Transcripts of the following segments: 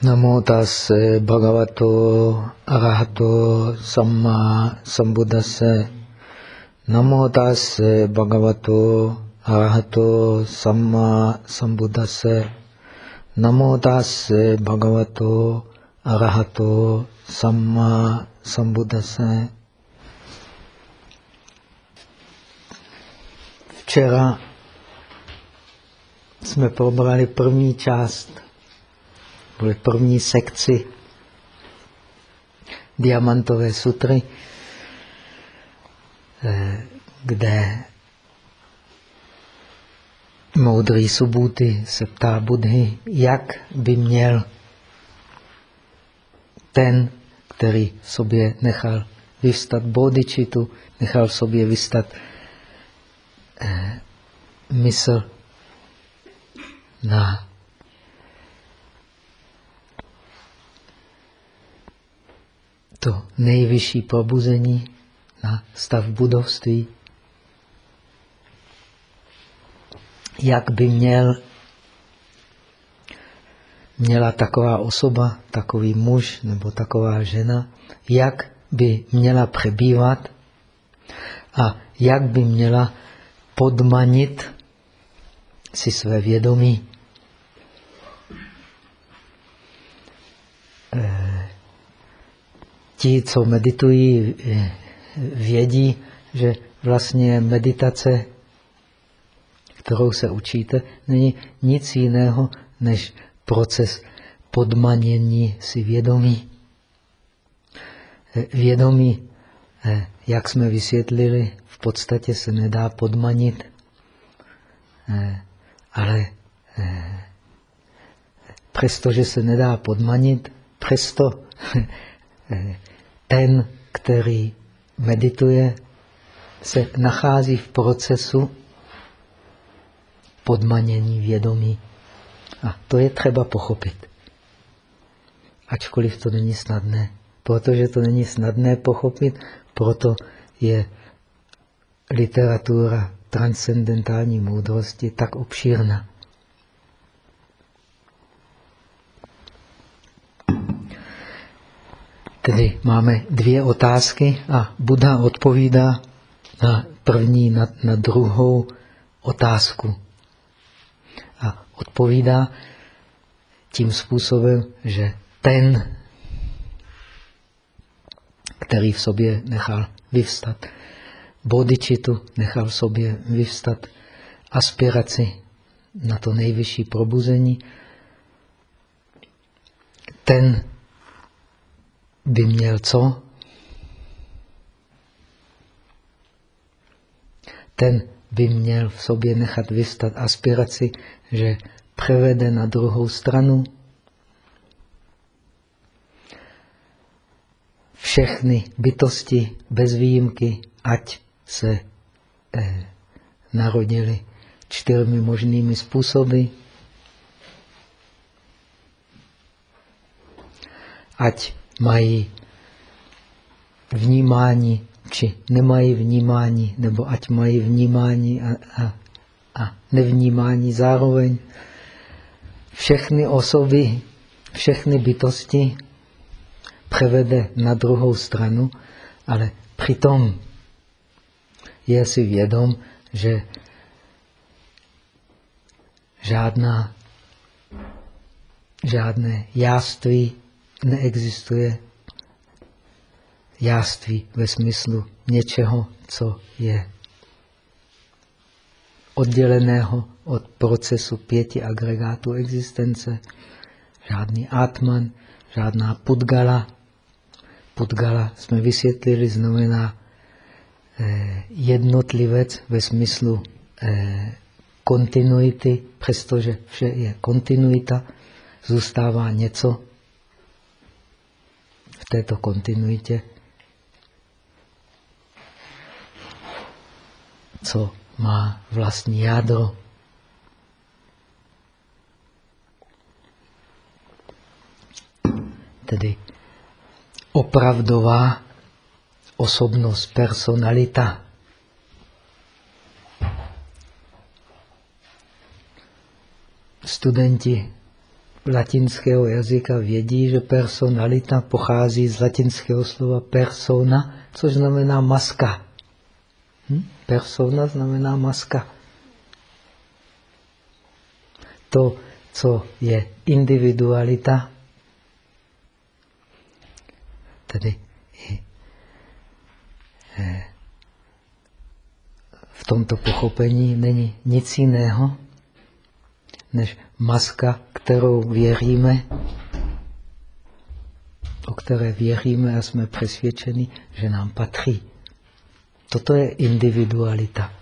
Namo tase bhagavato arahato samma sambuddhase. Namo tase bhagavato arahato samma sambuddhase. Namo tase bhagavato arahato samma sambuddhase. Včera jsme probrali první část v první sekci diamantové sutry, eh, kde moudrý Subhuti se ptá Budhy, jak by měl ten, který sobě nechal vyvstat bodičitu, nechal sobě vystat eh, mysl na to nejvyšší probuzení na stav budovství. Jak by měl, měla taková osoba, takový muž nebo taková žena, jak by měla přebývat a jak by měla podmanit si své vědomí. Ti, co meditují, vědí, že vlastně meditace, kterou se učíte, není nic jiného než proces podmanění si vědomí. Vědomí, jak jsme vysvětlili, v podstatě se nedá podmanit, ale přestože se nedá podmanit, přesto ten, který medituje, se nachází v procesu podmanění vědomí. A to je třeba pochopit. Ačkoliv to není snadné. Protože to není snadné pochopit, proto je literatura transcendentální moudrosti tak obšírná. Tedy máme dvě otázky a Buddha odpovídá na první, na, na druhou otázku. A odpovídá tím způsobem, že ten, který v sobě nechal vyvstat bodičitu, nechal v sobě vyvstat aspiraci na to nejvyšší probuzení, ten by měl co? Ten by měl v sobě nechat vystat aspiraci, že převede na druhou stranu všechny bytosti bez výjimky, ať se eh, narodili čtyřmi možnými způsoby, ať mají vnímání, či nemají vnímání, nebo ať mají vnímání a, a, a nevnímání zároveň. Všechny osoby, všechny bytosti převede na druhou stranu, ale přitom je si vědom, že žádná, žádné jáství neexistuje jáství ve smyslu něčeho, co je odděleného od procesu pěti agregátů existence. Žádný atman, žádná pudgala. Pudgala jsme vysvětlili, znamená eh, jednotlivec ve smyslu eh, kontinuity, přestože vše je kontinuita, zůstává něco, této kontinuitě, co má vlastní jádro. Tedy opravdová osobnost, personalita. Studenti latinského jazyka vědí, že personalita pochází z latinského slova persona, což znamená maska. Hm? Persona znamená maska. To, co je individualita, tedy eh, v tomto pochopení není nic jiného, než maska, kterou věříme, o které věříme a jsme přesvědčeni, že nám patří. Toto je individualita.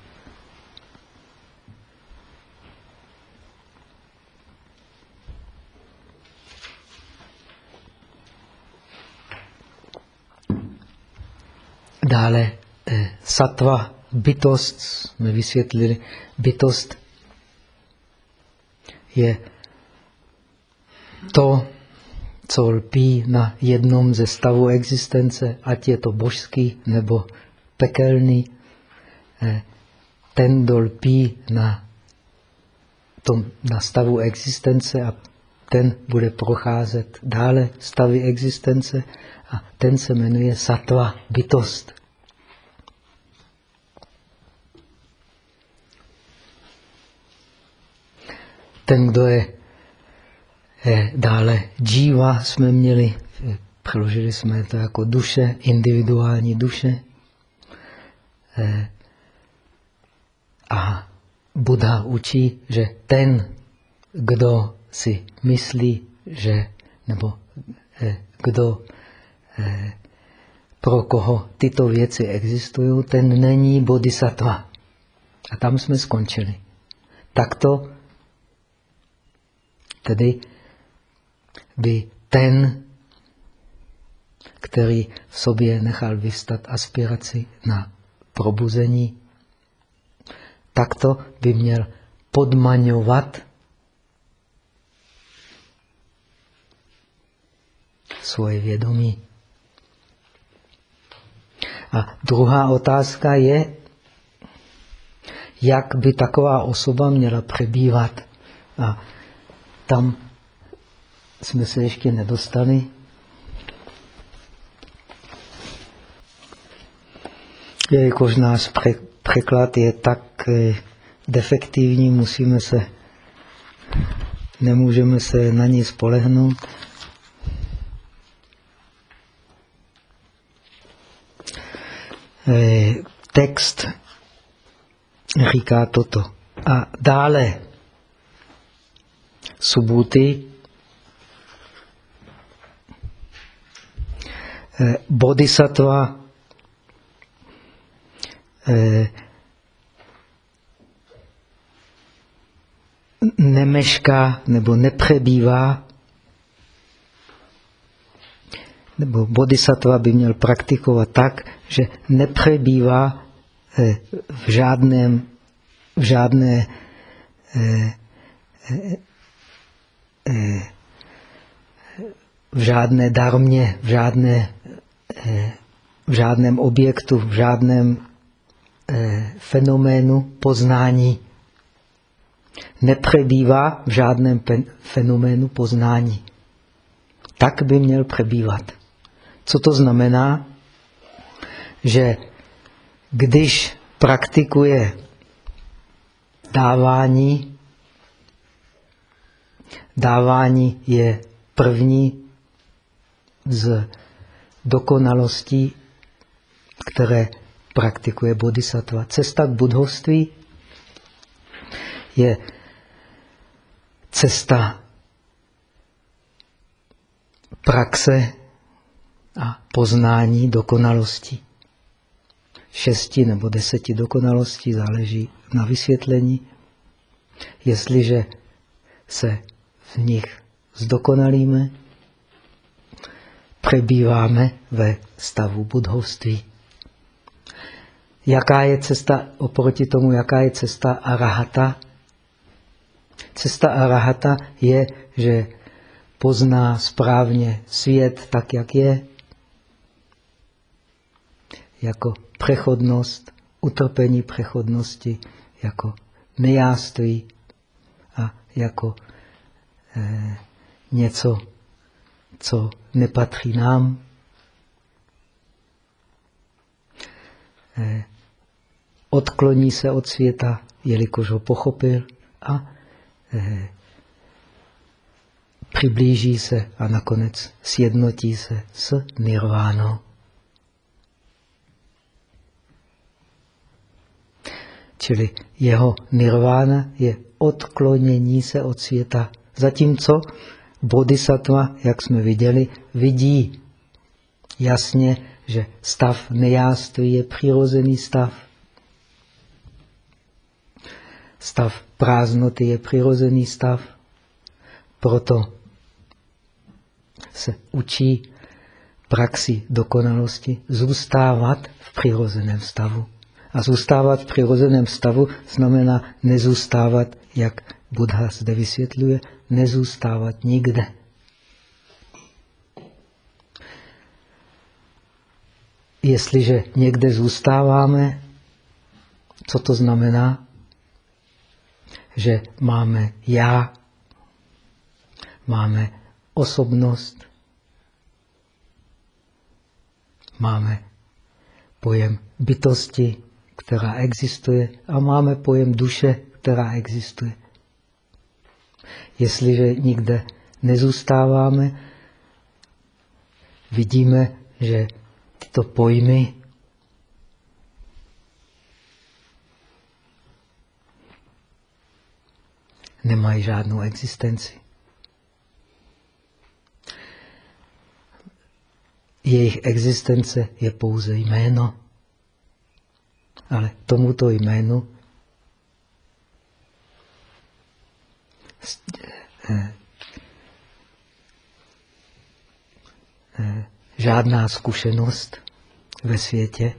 Dále eh, satva, bytost, jsme vysvětlili, bytost je to, co lpí na jednom ze stavů existence, ať je to božský nebo pekelný, eh, ten, kdo lpí na, tom, na stavu existence a ten bude procházet dále stavy existence a ten se jmenuje satva, bytost. Ten, kdo je dále džíva, jsme měli, přeložili jsme to jako duše, individuální duše. A Buddha učí, že ten, kdo si myslí, že, nebo kdo, pro koho tyto věci existují, ten není bodhisattva. A tam jsme skončili. Takto Tedy by ten, který v sobě nechal vystat aspiraci na probuzení, takto by měl podmaňovat svoje vědomí. A druhá otázka je, jak by taková osoba měla přebývat. A tam jsme se ještě nedostali. Jelikož náš překlad je tak eh, defektivní, musíme se, nemůžeme se na ní spolehnout. Eh, text říká toto. A dále Subhuti, eh, bodhisattva. Eh, nemešká nebo nepřebývá, nebo bodhisattva by měl praktikovat tak, že nepřebývá eh, v žádném, v žádné v žádné darmě, v, žádné, v žádném objektu, v žádném fenoménu poznání. Nepřebývá v žádném fenoménu poznání. Tak by měl přebývat. Co to znamená? Že když praktikuje dávání, Dávání je první z dokonalostí, které praktikuje bodhisattva. Cesta k budhovství je cesta praxe a poznání dokonalosti. Šesti nebo deseti dokonalostí záleží na vysvětlení. Jestliže se v nich zdokonalíme, přebýváme ve stavu budhovství. Jaká je cesta oproti tomu, jaká je cesta arahata? Cesta arahata je, že pozná správně svět tak, jak je, jako přechodnost, utrpení přechodnosti, jako nejáství a jako něco, co nepatří nám. Eh, odkloní se od světa, jelikož ho pochopil a eh, přiblíží se a nakonec sjednotí se s nirvánou. Čili jeho nirvána je odklonění se od světa. Zatímco bodhisattva, jak jsme viděli, vidí jasně, že stav nejáství je přirozený stav. Stav prázdnoty je přirozený stav. Proto se učí praxi dokonalosti zůstávat v přirozeném stavu. A zůstávat v přirozeném stavu znamená nezůstávat, jak Buddha zde vysvětluje, nezůstávat nikde. Jestliže někde zůstáváme, co to znamená? Že máme já, máme osobnost, máme pojem bytosti, která existuje a máme pojem duše, která existuje. Jestliže nikde nezůstáváme, vidíme, že tyto pojmy nemají žádnou existenci. Jejich existence je pouze jméno. Ale tomuto jménu eh, eh, žádná zkušenost ve světě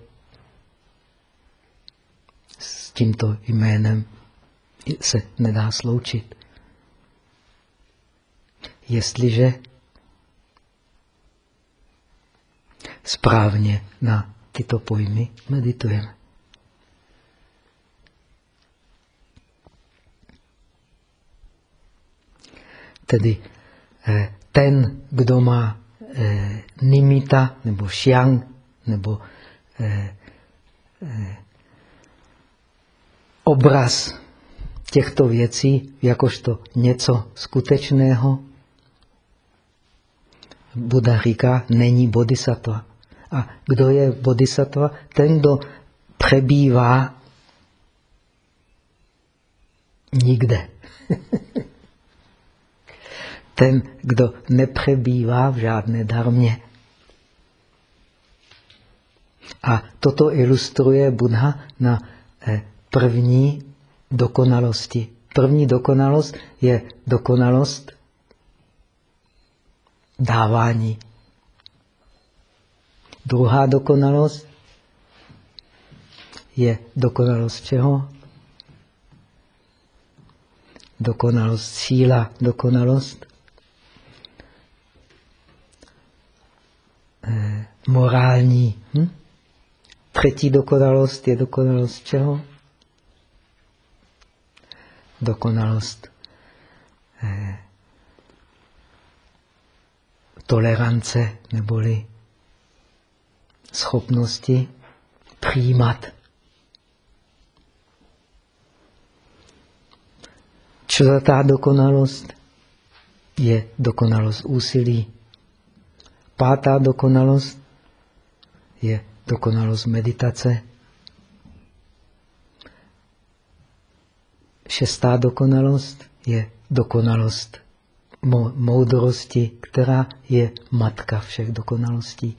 s tímto jménem se nedá sloučit. Jestliže správně na tyto pojmy meditujeme. Tedy eh, ten, kdo má eh, nimita nebo xiang nebo eh, obraz těchto věcí jakožto něco skutečného, Buddha říká, není bodhisattva. A kdo je bodhisattva? Ten, kdo přebývá nikde. ten, kdo nepřebývá v žádné darmě. A toto ilustruje Buddha na eh, první dokonalosti. První dokonalost je dokonalost dávání. Druhá dokonalost je dokonalost čeho? Dokonalost síla, dokonalost morální. Hm? Třetí dokonalost je dokonalost čeho? Dokonalost eh, tolerance neboli schopnosti přijímat. Čtvrtá dokonalost je dokonalost úsilí. Pátá dokonalost je dokonalost meditace. Šestá dokonalost je dokonalost moudrosti, která je matka všech dokonalostí.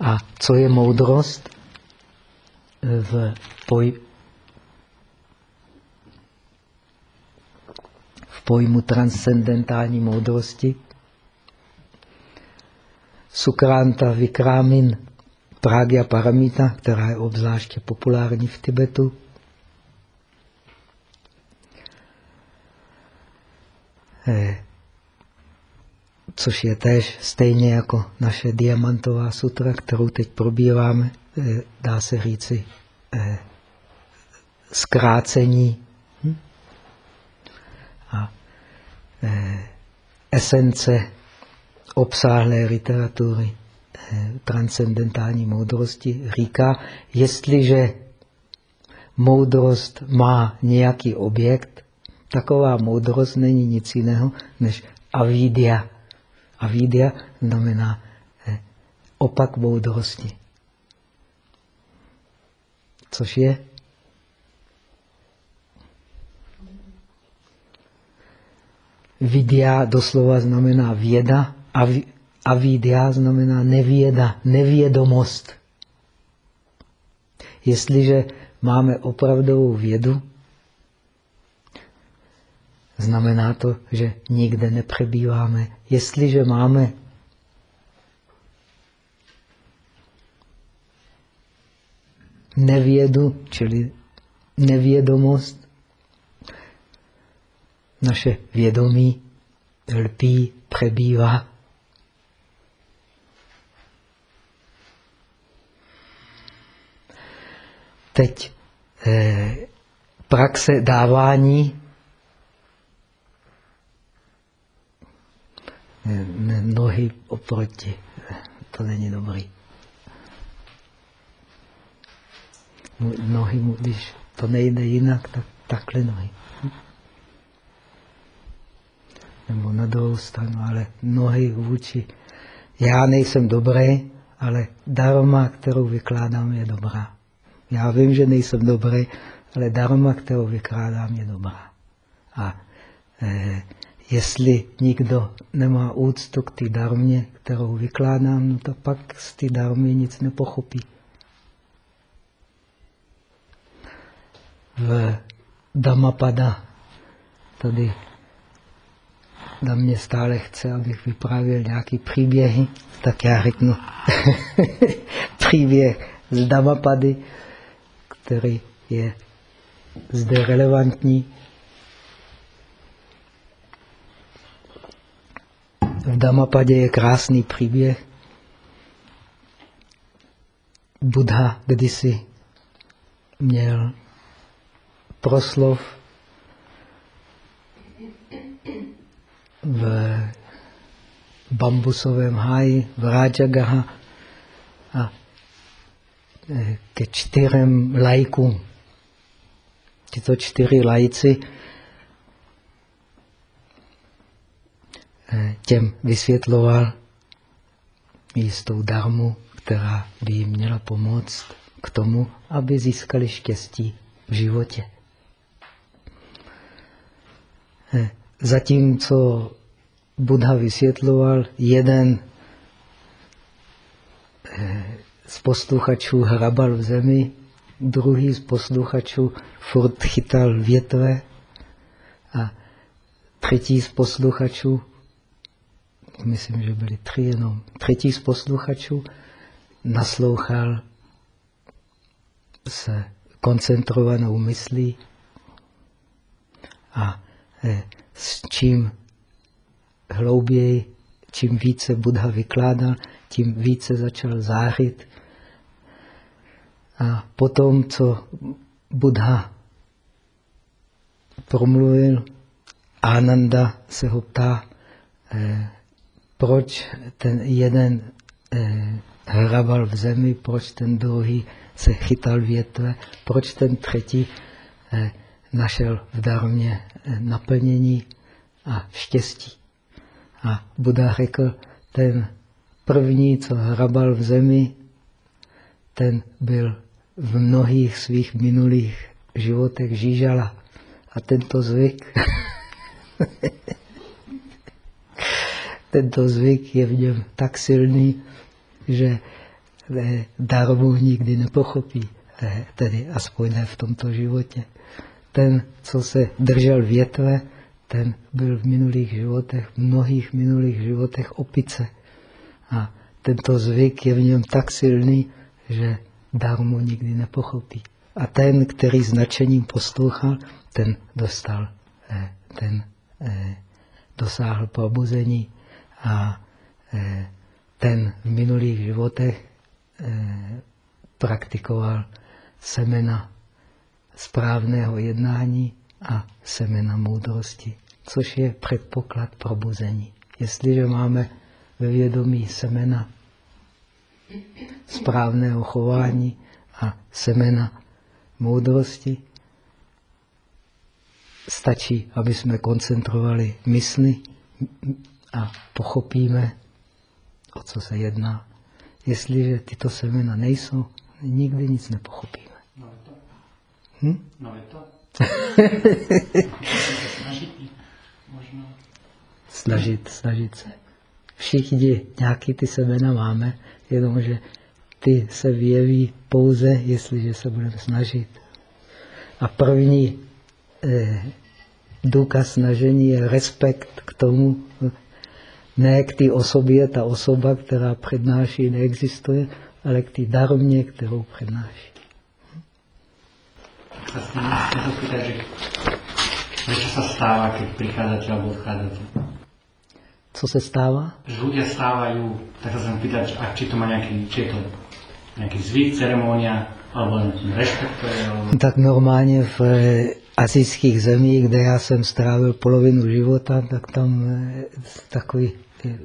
A co je moudrost? V poj pojmu transcendentální moudrosti. Sukranta Vikrámin Pragya Paramita, která je obzvláště populární v Tibetu. Eh, což je též stejně jako naše diamantová sutra, kterou teď probíráme, eh, dá se říci eh, zkrácení A eh, esence obsáhlé literatury eh, transcendentální moudrosti říká, jestliže moudrost má nějaký objekt, taková moudrost není nic jiného než avidia. Avidia znamená eh, opak moudrosti. Což je Vidya doslova znamená věda a avidya znamená nevěda, nevědomost. Jestliže máme opravdovou vědu, znamená to, že nikde nepřebýváme. Jestliže máme nevědu, čili nevědomost, naše vědomí lpí, přebývá. Teď eh, praxe dávání ne, nohy oproti. To není dobrý. Nohy, když to nejde jinak, tak takhle nohy nebo na druhou stranu, ale nohy vůči. Já nejsem dobrý, ale dharma, kterou vykládám, je dobrá. Já vím, že nejsem dobrý, ale dharma, kterou vykládám, je dobrá. A eh, jestli nikdo nemá úctu k té darmě, kterou vykládám, no to pak z té darmy nic nepochopí. V Dhammapada tady na mě stále chce, abych vyprávěl nějaký příběhy, tak já řeknu příběh z Damapady, který je zde relevantní. V Damapadě je krásný příběh. Buddha kdysi měl proslov v bambusovém háji, v Rajagaha a e, ke čtyřem lajkům. Tyto čtyři lajci e, těm vysvětloval jistou darmu, která by jim měla pomoct k tomu, aby získali štěstí v životě. Zatímco Buddha vysvětloval, jeden eh, z posluchačů hrabal v zemi, druhý z posluchačů furt chytal větve a třetí z posluchačů, myslím, že byli tři jenom, třetí z posluchačů naslouchal se koncentrovanou myslí a eh, s čím hlouběji, čím více Buddha vykládal, tím více začal zářit. A potom, co Buddha promluvil, Ananda se ho ptá, eh, proč ten jeden eh, hrabal v zemi, proč ten druhý se chytal větve, proč ten třetí eh, našel v darmě eh, naplnění a štěstí. A Buddha řekl, ten první, co hrabal v zemi, ten byl v mnohých svých minulých životech žížala. A tento zvyk, tento zvyk je v něm tak silný, že eh, darmu nikdy nepochopí, eh, tedy aspoň ne v tomto životě. Ten, co se držel větve, ten byl v minulých životech, v mnohých minulých životech opice. A tento zvyk je v něm tak silný, že darmu nikdy nepochopí. A ten, který značením poslouchal, ten dostal, eh, ten eh, dosáhl probuzení a eh, ten v minulých životech praktikoval semena správného jednání a semena moudrosti. což je předpoklad probuzení. Jestliže máme ve vědomí semena správného chování a semena moudrosti, stačí, aby jsme koncentrovali mysli a pochopíme, o co se jedná. Jestliže tyto semena nejsou, nikdy nic nepochopíme. No je to. Hm? No je to. snažit, snažit se. Všichni nějaký ty semena máme, jenomže ty se vyjeví pouze, jestliže se budeme snažit. A první eh, důkaz snažení je respekt k tomu, ne k té osobě, ta osoba, která přednáší, neexistuje, ale k té darmě, kterou přednáší. Prečo sa stáva, keď prichádzate alebo odchádzate? Co se stává? Že ľudia stávajú, tak sa chcem pýtať, či to má nejaký, či je to nejaký zvyk, ceremónia, alebo rešpektuje? Alebo... Tak normálně v azijských zemích, kde já jsem strávil polovinu života, tak tam eh, takový eh,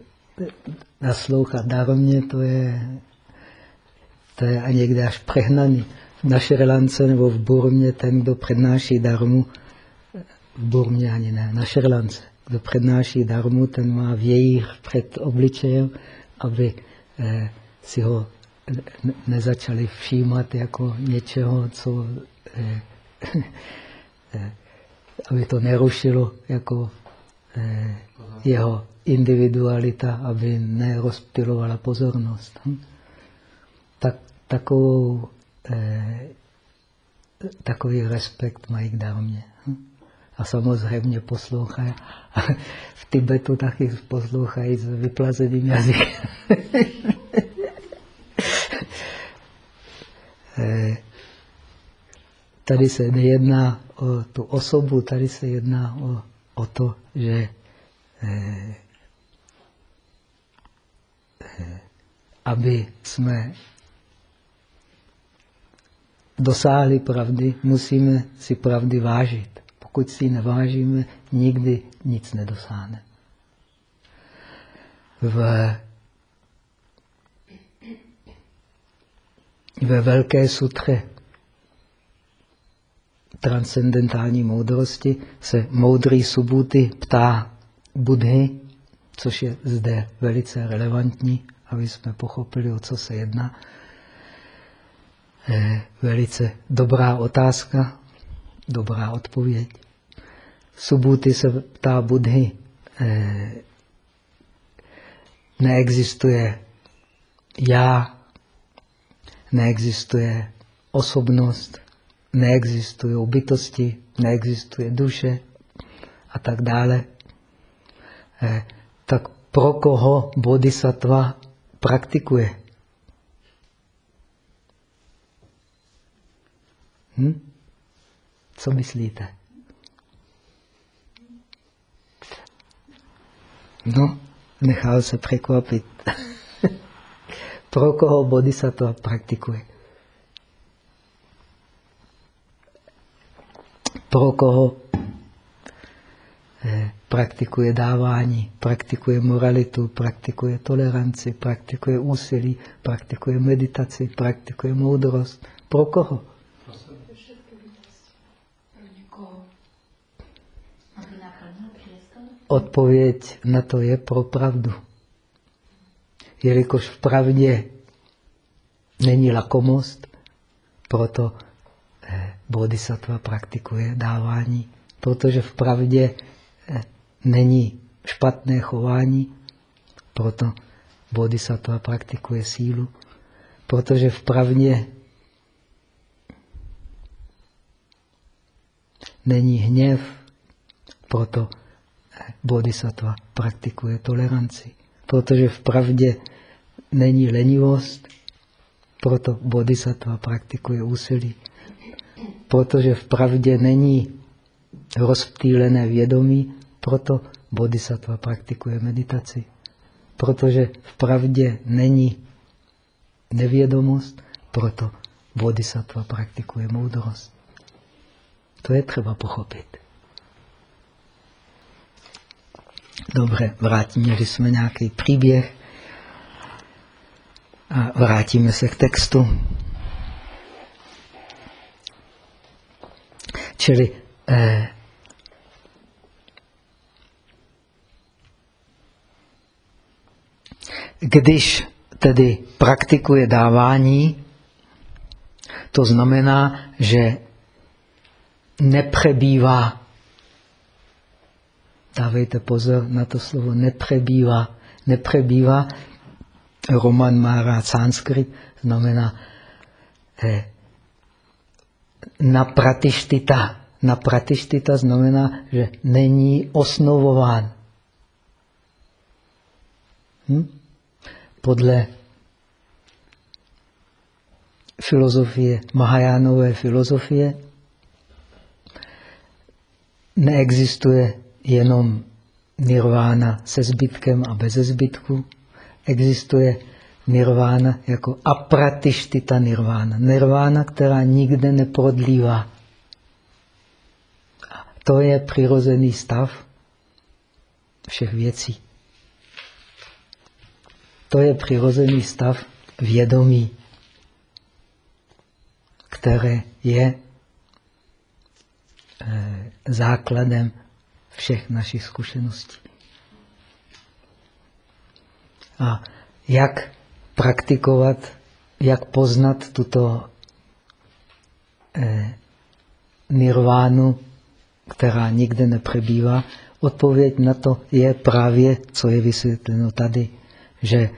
naslouchat darmě, to je, to je a někde až přehnaný. Na Šrilance nebo v Burmě ten, kdo přednáší darmu, v Burmě ani ne, na Šrilance, kdo přednáší darmu, ten má vějíř před obličejem, aby eh, si ho nezačali všímat jako něčeho, co eh, Eh, aby to nerušilo jako eh, jeho individualita, aby nerozptilovala pozornost. Hm? Tak, takovou, takový respekt mají k dármě. Hm? A samozřejmě poslouchají. v Tibetu taky poslouchají s vyplazeným jazykem. Tady se nejedná o tu osobu, tady se jedná o, o to, že eh, eh, aby jsme dosáhli pravdy, musíme si pravdy vážit. Pokud si ji nevážíme, nikdy nic nedosáhne. V, ve Velké sutře transcendentální moudrosti se moudrý Subhuti ptá Budhy, což je zde velice relevantní, aby jsme pochopili, o co se jedná. Eh, velice dobrá otázka, dobrá odpověď. Subhuti se ptá Budhy, eh, neexistuje já, neexistuje osobnost, neexistují bytosti, neexistuje duše a tak dále, eh, tak pro koho bodhisattva praktikuje? Hm? Co myslíte? No, nechal se překvapit. pro koho bodhisattva praktikuje? pro koho eh, praktikuje dávání, praktikuje moralitu, praktikuje toleranci, praktikuje úsilí, praktikuje meditaci, praktikuje moudrost. Pro koho? Odpověď na to je pro pravdu. Jelikož v pravdě není lakomost, proto bodhisattva praktikuje dávání, protože v pravdě eh, není špatné chování, proto bodhisattva praktikuje sílu, protože v pravdě není hněv, proto eh, bodhisattva praktikuje toleranci, protože v pravdě není lenivost, proto bodhisattva praktikuje úsilí protože v pravdě není rozptýlené vědomí, proto bodhisattva praktikuje meditaci. Protože v pravdě není nevědomost, proto bodhisattva praktikuje moudrost. To je třeba pochopit. Dobře, vrátíme, že jsme nějaký příběh a vrátíme se k textu. Čili eh, když tedy praktikuje dávání, to znamená, že nepřebývá. Dávejte pozor na to slovo nepřebývá. Nepřebývá, Roman má rád sanskrit, znamená eh, na pratištita. Na pratištita znamená, že není osnovován. Hm? Podle filozofie, Mahajánové filozofie, neexistuje jenom nirvána se zbytkem a bez zbytku. Existuje nirvána jako apratištita nirvána. Nirvána, která nikde neprodlívá. To je přirozený stav všech věcí. To je přirozený stav vědomí, které je eh, základem všech našich zkušeností. A jak praktikovat, jak poznat tuto eh, nirvánu, která nikde nepřebývá, odpověď na to je právě, co je vysvětleno tady, že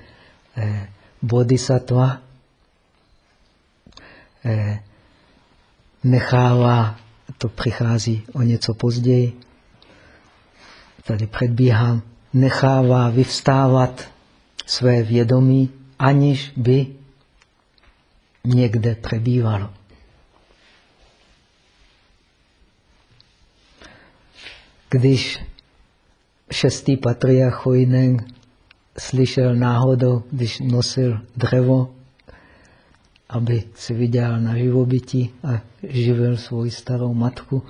eh, bodhisattva eh, nechává, to přichází o něco později, tady předbíhám, nechává vyvstávat své vědomí, aniž by někde přebývalo. Když šestý patriarch Chojneng slyšel náhodou, když nosil dřevo, aby si vydělal na živobytí a živil svoji starou matku,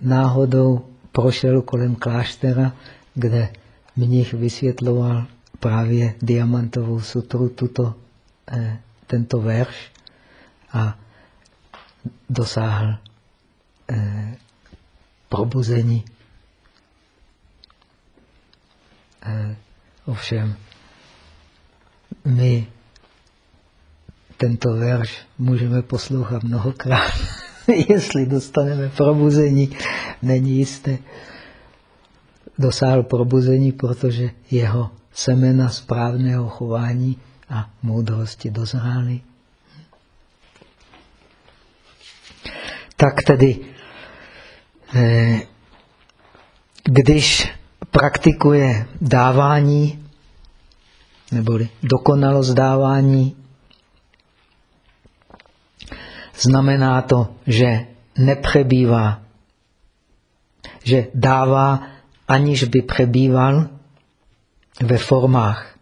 náhodou prošel kolem kláštera, kde mnich vysvětloval právě diamantovou sutru, tuto, eh, tento verš a dosáhl eh, probuzení. Eh, ovšem, my tento verš můžeme poslouchat mnohokrát. Jestli dostaneme probuzení, není jisté dosáhl probuzení, protože jeho semena správného chování a moudrosti dozrály. Tak tedy, eh, když praktikuje dávání, neboli dokonalost dávání, znamená to, že nepřebývá, že dává aniž by přebýval ve formách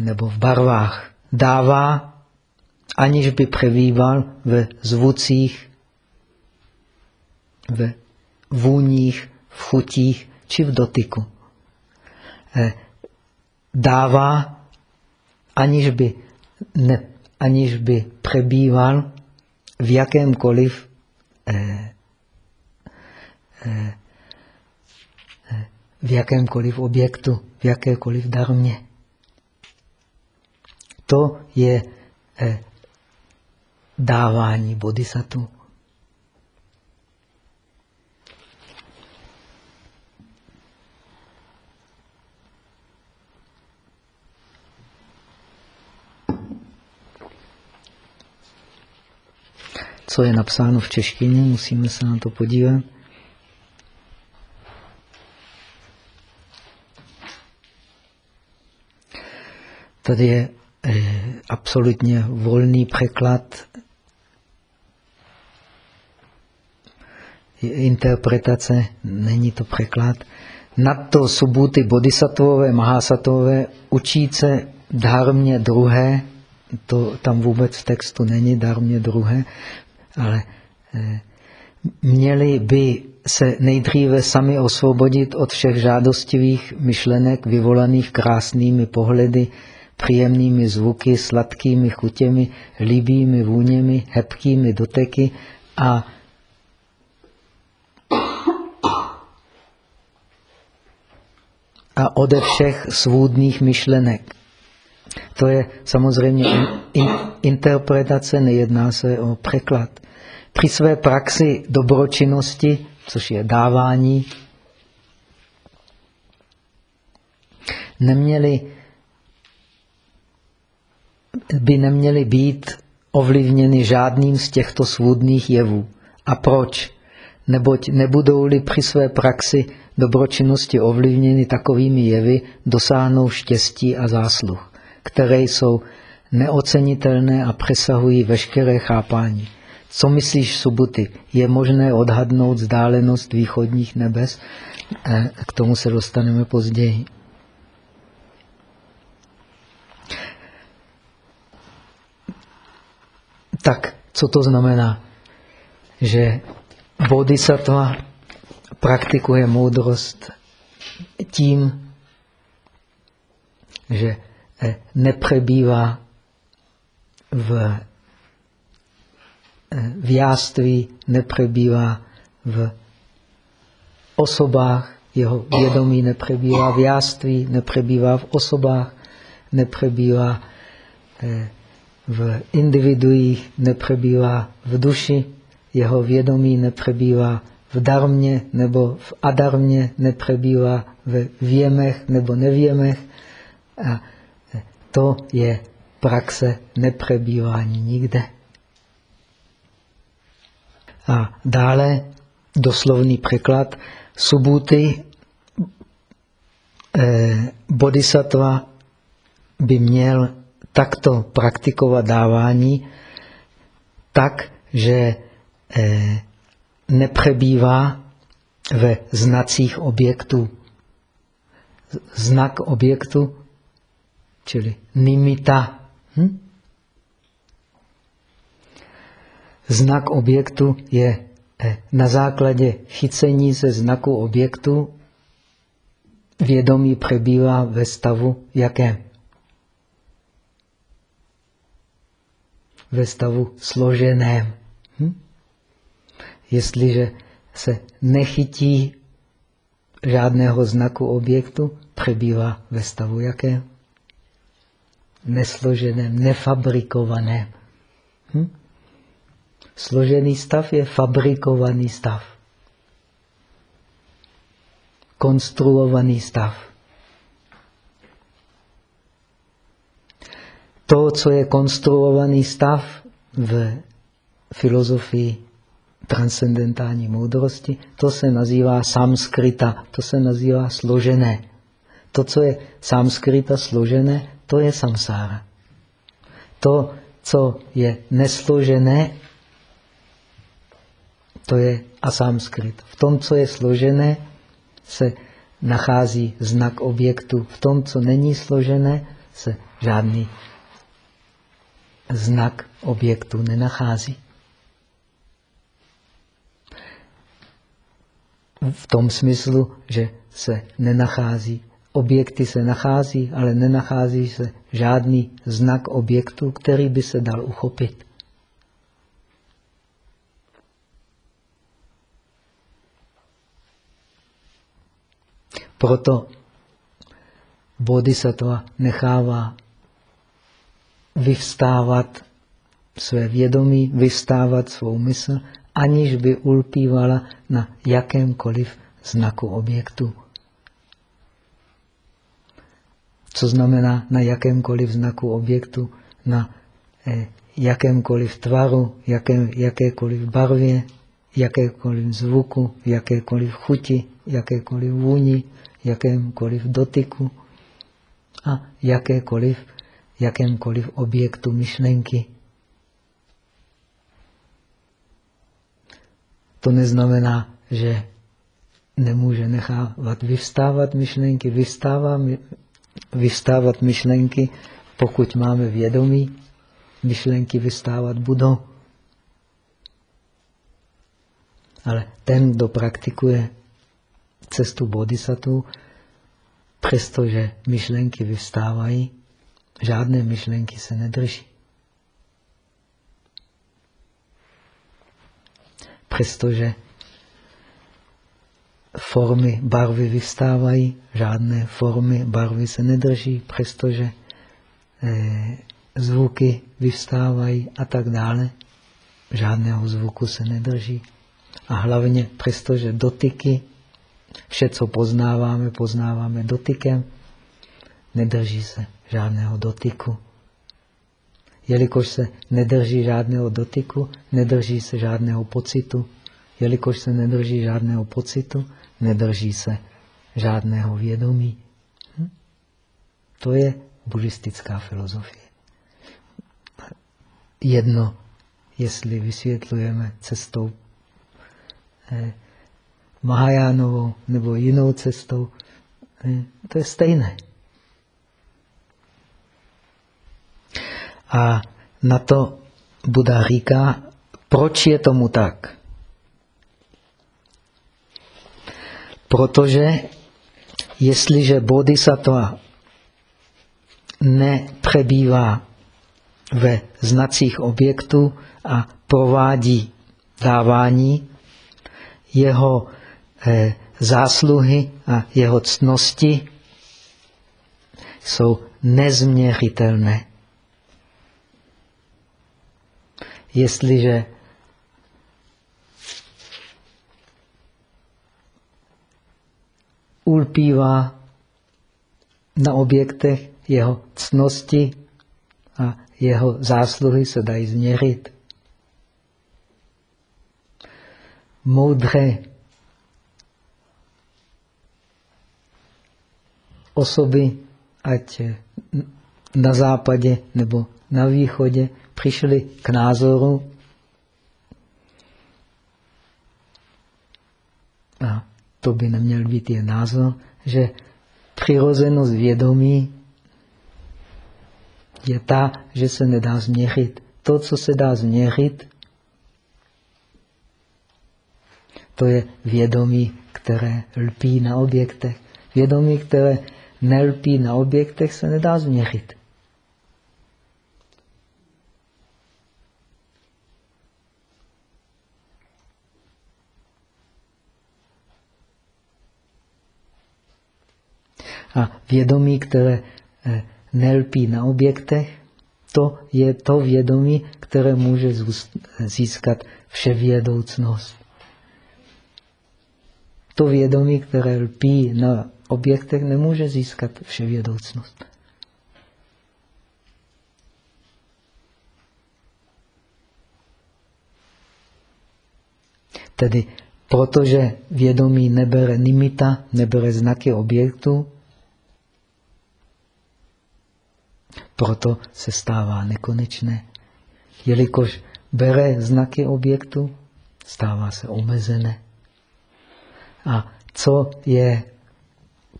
nebo v barvách. Dává, aniž by přebýval ve zvucích, ve vůních, v chutích či v dotyku. Eh, dává, aniž by, ne, aniž by přebýval v jakémkoliv eh, Eh, eh, v jakémkoliv objektu, v jakékoliv darmě. To je eh, dávání bodhisattva. Co je napsáno v češtině, musíme se na to podívat. Tady je eh, absolutně volný překlad interpretace, není to překlad. Na to subuty bodhisattvové, mahasattvové, učí se dharmě druhé, to tam vůbec v textu není dharmě druhé, ale eh, měli by se nejdříve sami osvobodit od všech žádostivých myšlenek vyvolaných krásnými pohledy, příjemnými zvuky, sladkými chutěmi, líbými vůněmi, hebkými doteky a a ode všech svůdných myšlenek. To je samozřejmě in, interpretace, nejedná se o překlad. Při své praxi dobročinnosti, což je dávání, neměli, by neměly být ovlivněny žádným z těchto svůdných jevů. A proč? Neboť nebudou-li při své praxi dobročinnosti ovlivněny takovými jevy, dosáhnou štěstí a zásluh, které jsou neocenitelné a přesahují veškeré chápání. Co myslíš, Subuty? Je možné odhadnout vzdálenost východních nebes? Eh, k tomu se dostaneme později. Tak, co to znamená? Že bodhisattva praktikuje moudrost tím, že nepřebývá v v jáství nepřebývá v osobách, jeho vědomí nepřebývá v jáství, nepřebývá v osobách, nepřebývá eh, v individuích, nepřebývá v duši, jeho vědomí nepřebývá v darmě nebo v adarmě, nepřebývá v věmech nebo nevěmech. A to je praxe nepřebývání nikde. A dále doslovný překlad subuty eh, bodhisattva by měl takto praktikovat dávání tak, že eh, nepřebývá ve znacích objektů. Znak objektu, čili nimita. Hm? Znak objektu je eh, na základě chycení se znaku objektu vědomí přebývá ve stavu jakém? Ve stavu složeném. Hm? Jestliže se nechytí žádného znaku objektu, přebývá ve stavu jakém? Nesloženém, nefabrikovaném. Hm? Složený stav je fabrikovaný stav. Konstruovaný stav. To, co je konstruovaný stav v filozofii transcendentální moudrosti, to se nazývá samskrita, to se nazývá složené. To, co je samskrita složené, to je samsára. To, co je nesložené, to je asamskrit. V tom, co je složené, se nachází znak objektu. V tom, co není složené, se žádný znak objektu nenachází. V tom smyslu, že se nenachází. Objekty se nachází, ale nenachází se žádný znak objektu, který by se dal uchopit. Proto bodhisattva nechává vyvstávat své vědomí, vyvstávat svou mysl, aniž by ulpívala na jakémkoliv znaku objektu. Co znamená na jakémkoliv znaku objektu? Na eh, jakémkoliv tvaru, jaké, jakékoliv barvě, jakékoliv zvuku, jakékoliv chuti, jakékoliv vůni, jakémkoliv dotyku a jakékoliv, jakémkoliv objektu myšlenky. To neznamená, že nemůže nechávat vyvstávat myšlenky. Vyvstává, vyvstávat myšlenky, pokud máme vědomí, myšlenky vystávat budou. Ale ten, kdo praktikuje cestu bodhisattva, přestože myšlenky vyvstávají, žádné myšlenky se nedrží. Přestože formy barvy vyvstávají, žádné formy barvy se nedrží, přestože eh, zvuky vyvstávají a tak dále, žádného zvuku se nedrží. A hlavně přestože dotyky, vše, co poznáváme, poznáváme dotykem, nedrží se žádného dotyku. Jelikož se nedrží žádného dotyku, nedrží se žádného pocitu. Jelikož se nedrží žádného pocitu, nedrží se žádného vědomí. Hm? To je buddhistická filozofie. Jedno, jestli vysvětlujeme cestou eh, Mahajánovou nebo jinou cestou, eh, to je stejné. A na to Buda říká, proč je tomu tak? Protože jestliže bodhisattva nepřebývá ve znacích objektů a provádí dávání, jeho eh, zásluhy a jeho ctnosti jsou nezměřitelné. Jestliže ulpívá na objektech jeho cnosti a jeho zásluhy se dají změřit. Moudré osoby, ať na západě nebo na východě, přišli k názoru a to by neměl být jen názor, že přirozenost vědomí je ta, že se nedá změřit. To, co se dá změřit, to je vědomí, které lpí na objektech. Vědomí, které nelpí na objektech, se nedá změřit. A vědomí, které eh, nelpí na objektech, to je to vědomí, které může získat vševědoucnost. To vědomí, které lpí na objektech, nemůže získat vševědoucnost. Tedy protože vědomí nebere nimita, nebere znaky objektu, Proto se stává nekonečné. Jelikož bere znaky objektu, stává se omezené. A co je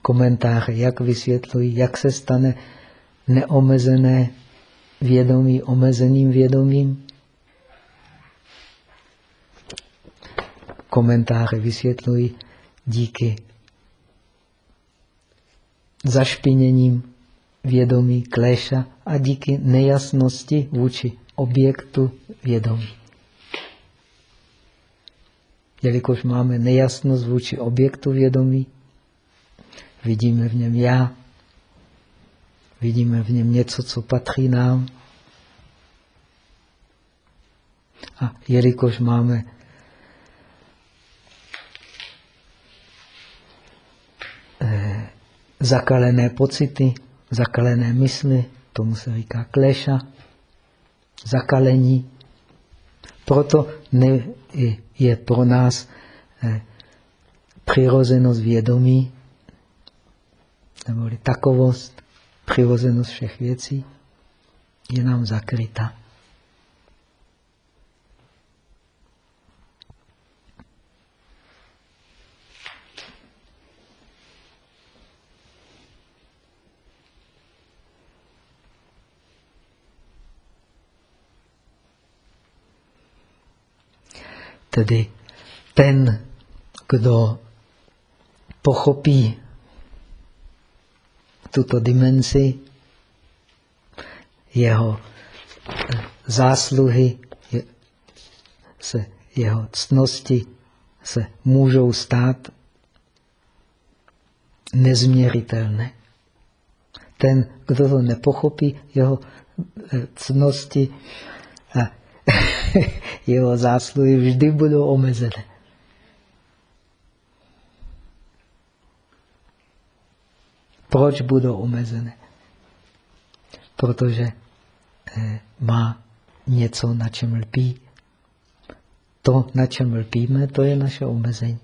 komentář, jak vysvětlují, jak se stane neomezené vědomí omezeným vědomím? Komentáře vysvětlují díky zašpiněním vědomí kléša a díky nejasnosti vůči objektu vědomí. Jelikož máme nejasnost vůči objektu vědomí, vidíme v něm já, vidíme v něm něco, co patří nám. A jelikož máme eh, zakalené pocity, zakalené mysli, tomu se říká kleša, zakalení. Proto ne, je pro nás eh, přirozenost vědomí, neboli takovost, přirozenost všech věcí, je nám zakryta. Tedy ten, kdo pochopí tuto dimenzi, jeho zásluhy, se jeho ctnosti se můžou stát nezměritelné. Ten, kdo to nepochopí, jeho eh, ctnosti a jeho zásluhy vždy budou omezené. Proč budou omezené? Protože eh, má něco, na čem lpí. To, na čem lpíme, to je naše omezení.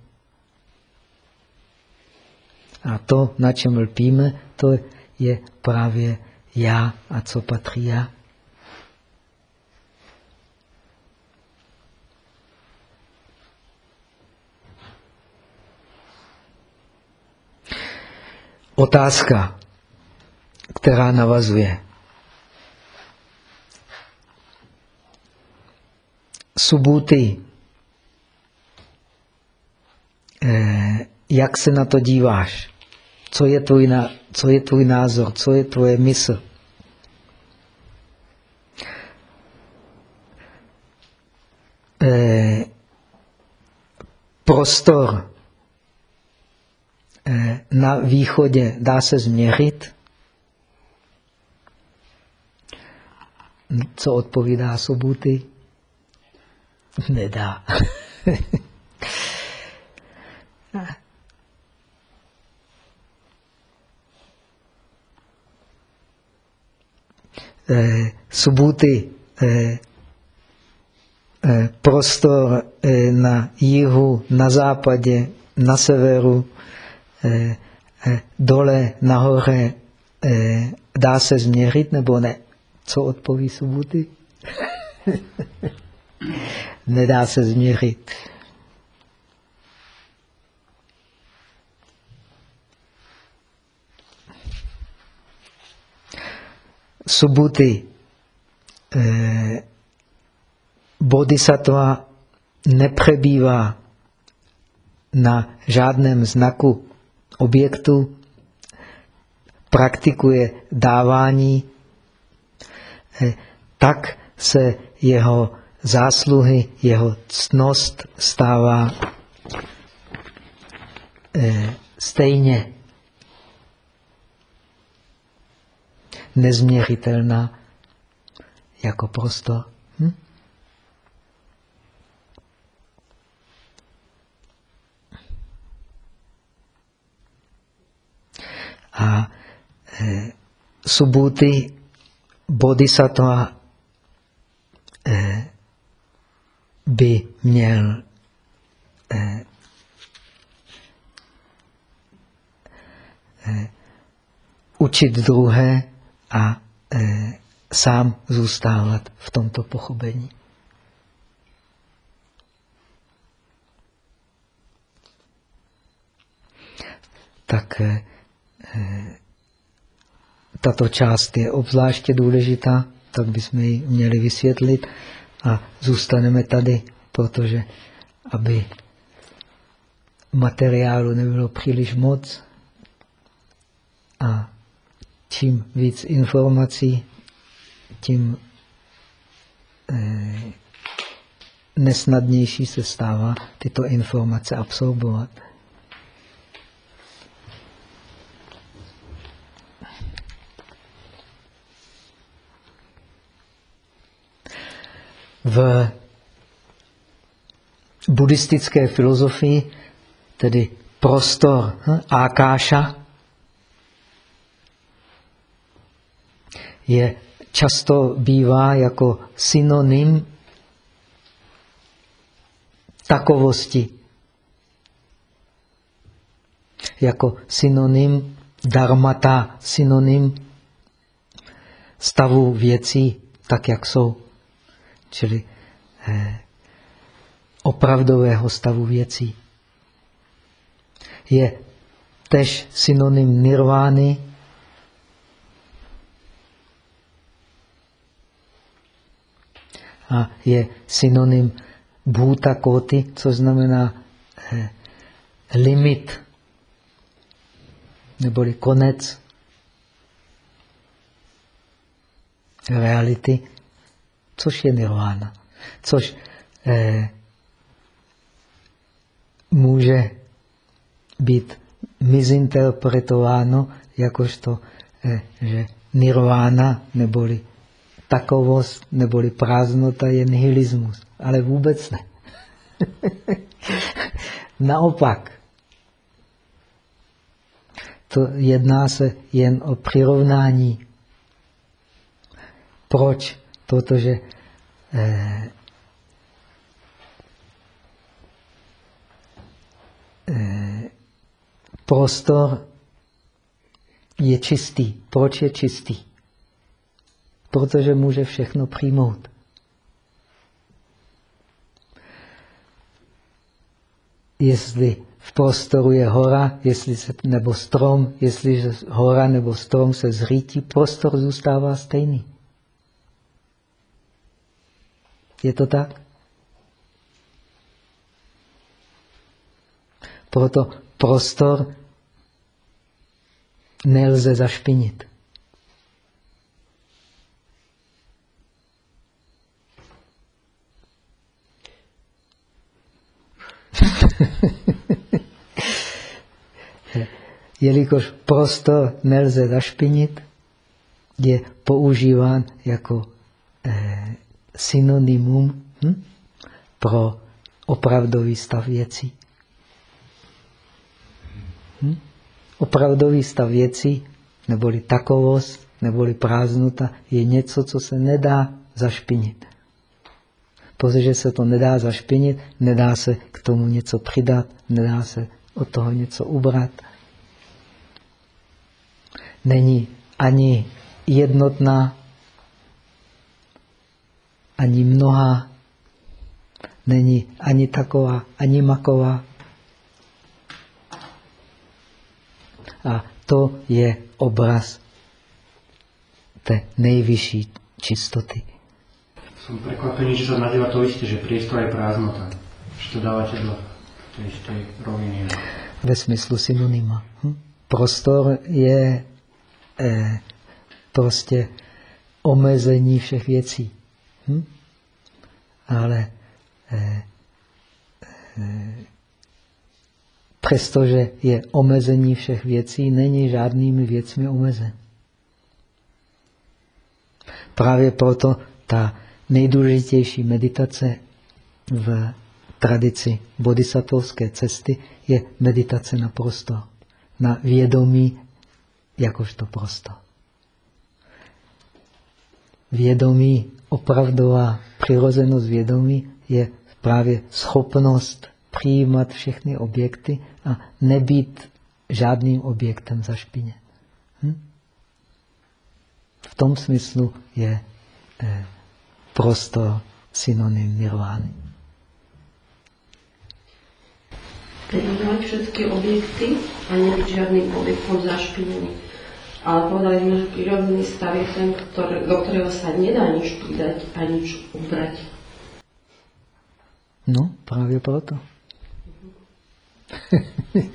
A to, na čem lpíme, to je právě já a co patří já. Otázka, která navazuje. Subuty. Eh, jak se na to díváš? Co je tvůj, na, co je tvůj názor? Co je tvoje mysl? Eh, prostor na východě dá se změřit? Co odpovídá Subuty? Nedá. eh, Subuty eh, eh, prostor eh, na jihu, na západě, na severu, eh, eh, dole, nahoře, eh, dá se změřit nebo ne? Co odpoví Subuty? Nedá se změřit. Subuty eh, bodhisattva nepřebývá na žádném znaku objektu, praktikuje dávání, eh, tak se jeho zásluhy, jeho ctnost stává eh, stejně nezměřitelná jako prostor. Hm? A e, subuty bodhisattva e, by měl e, e, učit druhé a e, sám zůstávat v tomto pochopení. Tak e, tato část je obzvláště důležitá, tak bychom ji měli vysvětlit a zůstaneme tady, protože aby materiálu nebylo příliš moc a čím víc informací, tím eh, nesnadnější se stává tyto informace absorbovat. V buddhistické filozofii, tedy prostor hm, Akáša, je často bývá jako synonym takovosti. Jako synonym dharmata, synonym stavu věcí tak, jak jsou. Čili eh, opravdového stavu věcí. Je tež synonym nirvány, a je synonym bhuta koti, což znamená eh, limit, neboli konec reality, což je nirvana. Což eh, může být mizinterpretováno jakožto, eh, že nirvana neboli takovost neboli prázdnota je nihilismus. Ale vůbec ne. Naopak. To jedná se jen o přirovnání. Proč? Protože eh, eh, prostor je čistý. Proč je čistý? Protože může všechno přijmout. Jestli v prostoru je hora, jestli se, nebo strom, jestli hora nebo strom se zřítí, prostor zůstává stejný. Je to tak? Proto prostor nelze zašpinit. Jelikož prostor nelze zašpinit, je používán jako eh, synonymum hm, pro opravdový stav věcí. Hm? Opravdový stav věcí, neboli takovost, neboli prázdnota, je něco, co se nedá zašpinit. Protože se to nedá zašpinit, nedá se k tomu něco přidat, nedá se od toho něco ubrat. Není ani jednotná, ani mnoha, není ani taková, ani maková. A to je obraz té nejvyšší čistoty. Som prekvapený, že sa nazýva to isté, že priestor je prázdnota. Že to dávate do tej istej roviny. Ve smyslu synonyma. Hm? Prostor je eh, prostě omezení všech věcí. Hm? Ale eh, eh, přestože je omezení všech věcí, není žádnými věcmi omezen. Právě proto ta nejdůležitější meditace v tradici bodhisattvovské cesty je meditace na prostor, na vědomí jakožto prostor. Vědomí, opravdová přirozenost vědomí je právě schopnost přijímat všechny objekty a nebýt žádným objektem za špině. Hm? V tom smyslu je eh, prostor synonym nirvány. Mať všetky objekty a nebyť žiadnym objektom zašpinený. Ale povedali sme, že prírodzený stav je ten, ktorý, do ktorého sa nedá nič pridať a nič ubrať. No, právě proto.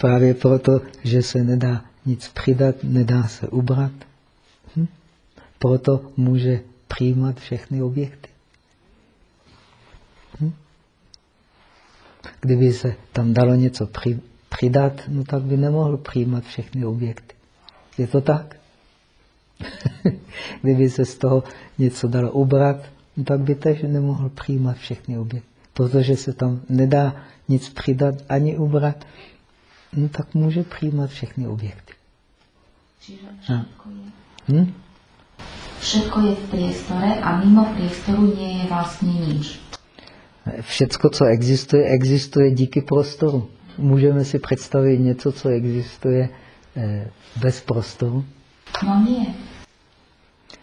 právě proto, že se nedá nic přidat, nedá se ubrat. Hm? Proto může přijímat všechny objekty. Hm? Kdyby se tam dalo něco při, přidat, no tak by nemohl přijímat všechny objekty. Je to tak? Kdyby se z toho něco dalo ubrat, tak by tež nemohl přijímat všechny objekty. Protože se tam nedá nic přidat ani ubrat, no tak může přijímat všechny objekty. Čiže všetko je. Hm? Všetko je v priestore a mimo priestoru nie je vlastne nič. Všecko, co existuje, existuje díky prostoru. Můžeme si představit něco, co existuje bez prostoru. No nie.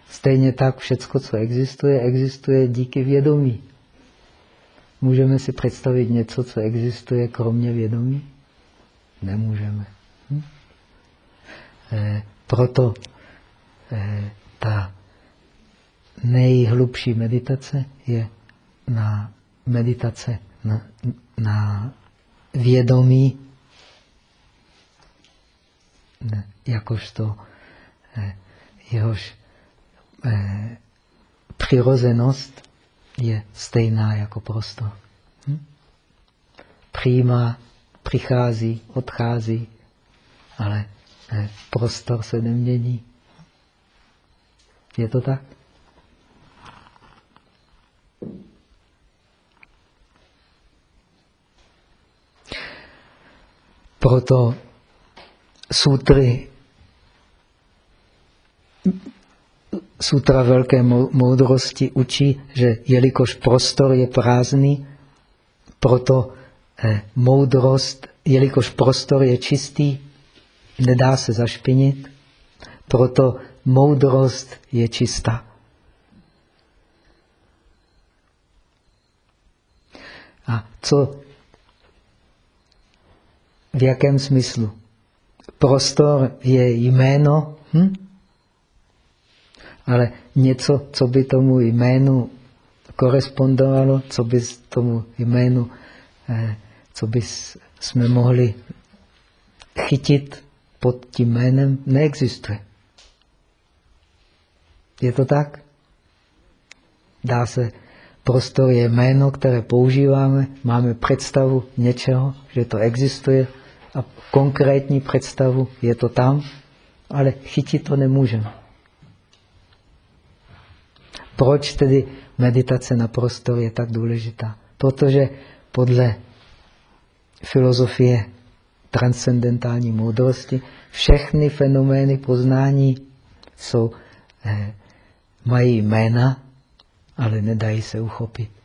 Stejně tak všecko, co existuje, existuje díky vědomí. Můžeme si představit něco, co existuje kromě vědomí? Nemůžeme. Hm? Eh, proto eh, ta nejhlubší meditace je na meditace na, na vědomí, jakožto eh, jehož eh, přirozenost je stejná jako prostor. Hm? Přijímá, přichází, odchází, ale eh, prostor se nemění. Je to tak? Proto sutry, sutra velké moudrosti učí, že jelikož prostor je prázdný, proto eh, moudrost, jelikož prostor je čistý, nedá se zašpinit, proto moudrost je čistá. A co v jakém smyslu? Prostor je jméno, hm? ale něco, co by tomu jménu korespondovalo, co by tomu jménu, eh, co by jsme mohli chytit pod tím jménem, neexistuje. Je to tak? Dá se, prostor je jméno, které používáme, máme představu něčeho, že to existuje, a konkrétní představu, je to tam, ale chytit to nemůžeme. Proč tedy meditace na prostor je tak důležitá? Protože podle filozofie transcendentální moudrosti všechny fenomény poznání jsou, eh, mají jména, ale nedají se uchopit.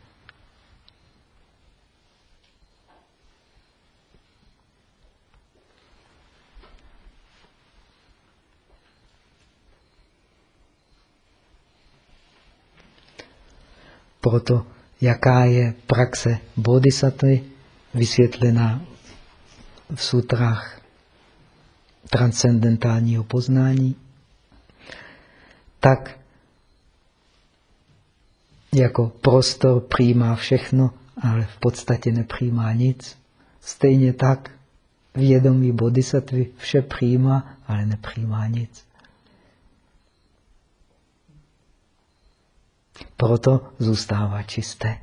Proto jaká je praxe bodhisattvy vysvětlená v sutrách transcendentálního poznání, tak jako prostor přijímá všechno, ale v podstatě nepřijímá nic. Stejně tak vědomí bodhisattvy vše přijímá, ale nepřijímá nic. Proto zůstává čisté.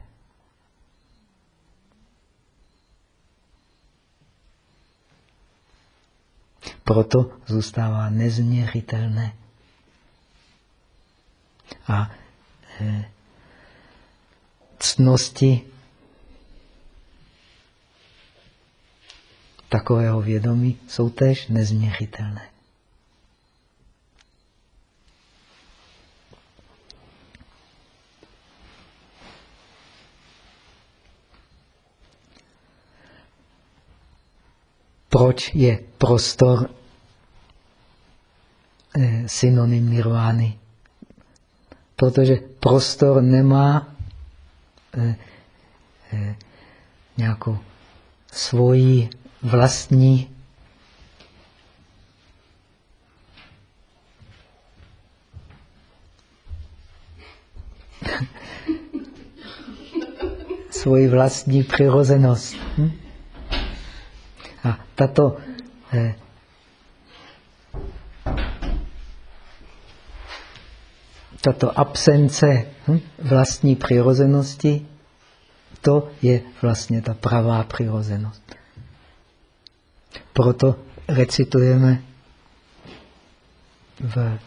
Proto zůstává nezměřitelné. A e, ctnosti takového vědomí jsou též nezměřitelné. Proč je prostor eh, synonym nirvány. Protože prostor nemá eh, eh, nějakou svoji vlastní svoji vlastní přirozenost. Hm? A tato eh, tato absence hm, vlastní přirozenosti, to je vlastně ta pravá přirozenost. Proto recitujeme v...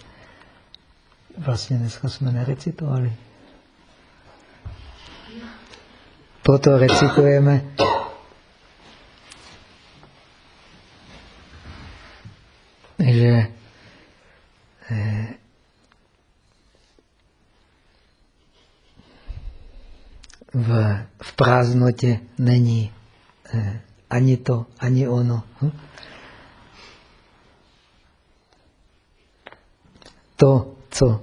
Vlastně dneska jsme nerecitovali. Proto recitujeme že eh, v, v prázdnotě není eh, ani to, ani ono. Hm? To, co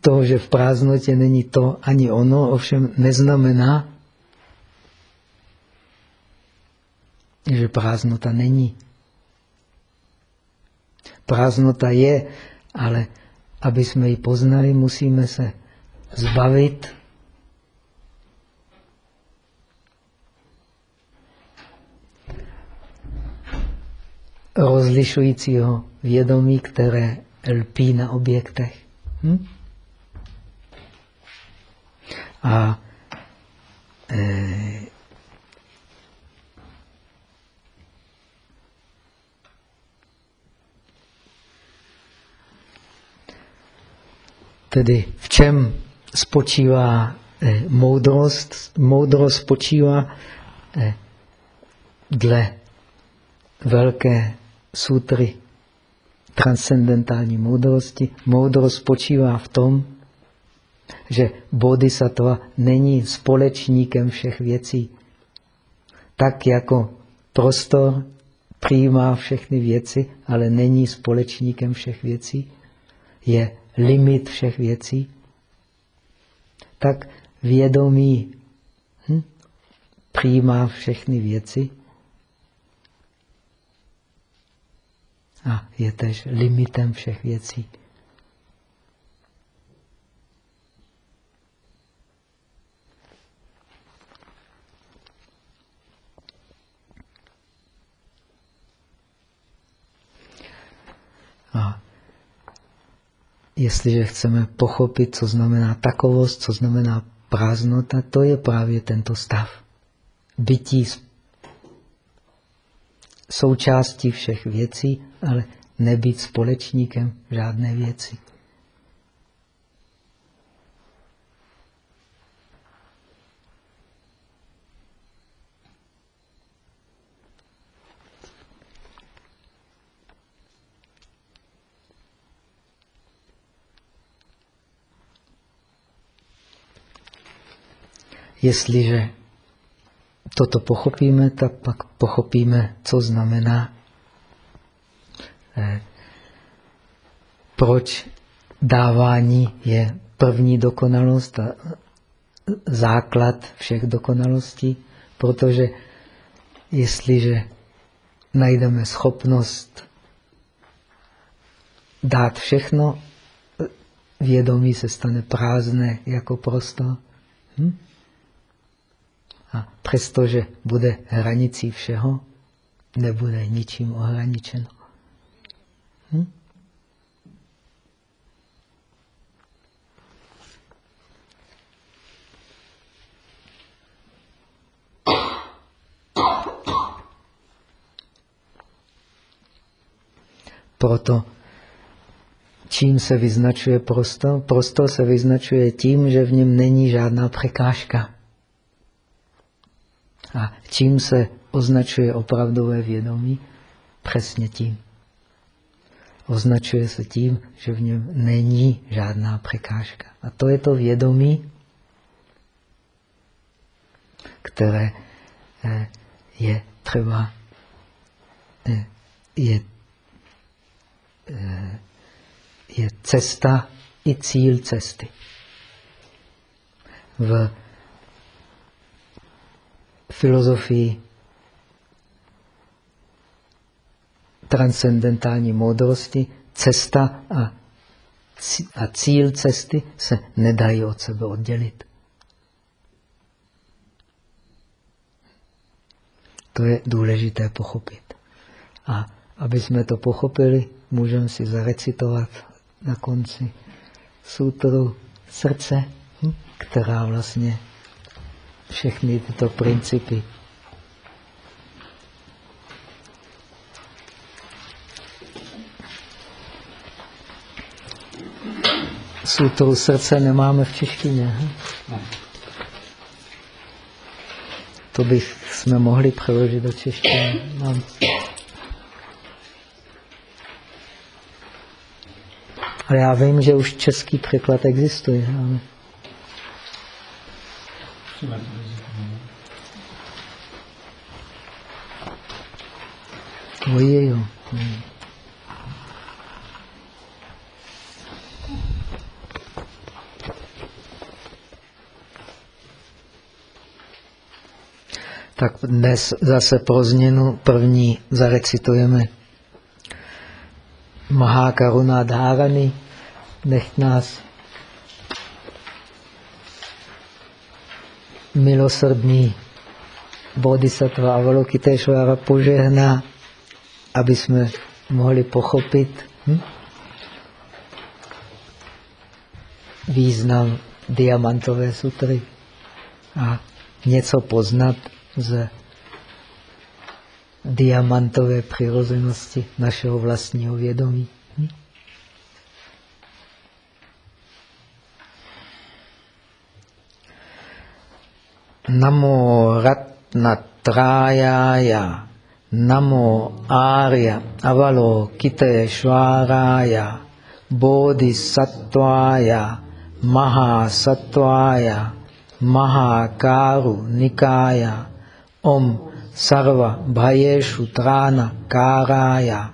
to, že v prázdnotě není to ani ono, ovšem neznamená, že prázdnota není. Prázdnota je, ale aby jsme ji poznali, musíme se zbavit rozlišujícího vědomí, které lpí na objektech. Hm? A e, tedy v čem spočívá e, moudrost? Moudrost spočívá e, dle velké sutry transcendentální moudrosti. Moudrost spočívá v tom, že bodhisattva není společníkem všech věcí. Tak jako prostor přijímá všechny věci, ale není společníkem všech věcí, je limit všech věcí, tak vědomí hm, přijímá všechny věci a je tež limitem všech věcí. A jestliže chceme pochopit, co znamená takovost, co znamená prázdnota, to je právě tento stav. Bytí součástí všech věcí, ale nebýt společníkem žádné věci. Jestliže toto pochopíme, tak pak pochopíme, co znamená, eh, proč dávání je první dokonalost a základ všech dokonalostí, protože jestliže najdeme schopnost dát všechno, vědomí se stane prázdné jako prostor. Hm? A přestože bude hranicí všeho, nebude ničím ohraničeno. Hm? Proto čím se vyznačuje prostor? Prostor se vyznačuje tím, že v něm není žádná překážka. A čím se označuje opravdové vědomí? Přesně tím. Označuje se tím, že v něm není žádná překážka. A to je to vědomí, které eh, je třeba, eh, je, eh, je cesta i cíl cesty. V filozofii transcendentální moudrosti, cesta a, a cíl cesty se nedají od sebe oddělit. To je důležité pochopit. A aby jsme to pochopili, můžeme si zarecitovat na konci sutru srdce, hm, která vlastně všechny tyto principy. Sutru srdce nemáme v češtině. To bych jsme mohli přeložit do češtiny. Mám. Ale já vím, že už český překlad existuje. Ale... Ojejo. Tak dnes zase pro změnu první zarecitujeme Mahakaruna Dharani. Nech nás milosrdný bodhisattva Avalokiteshvara požehná, aby jsme mohli pochopit hm? význam diamantové sutry a něco poznat z diamantové přirozenosti našeho vlastního vědomí. Hm? Namo Ratnatrayaya Namo Arya Avalokiteshvaraya Bodhisattvaya Mahasattvaya Mahakaru Nikaya Om Sarva Bhayeshu Trana Karaya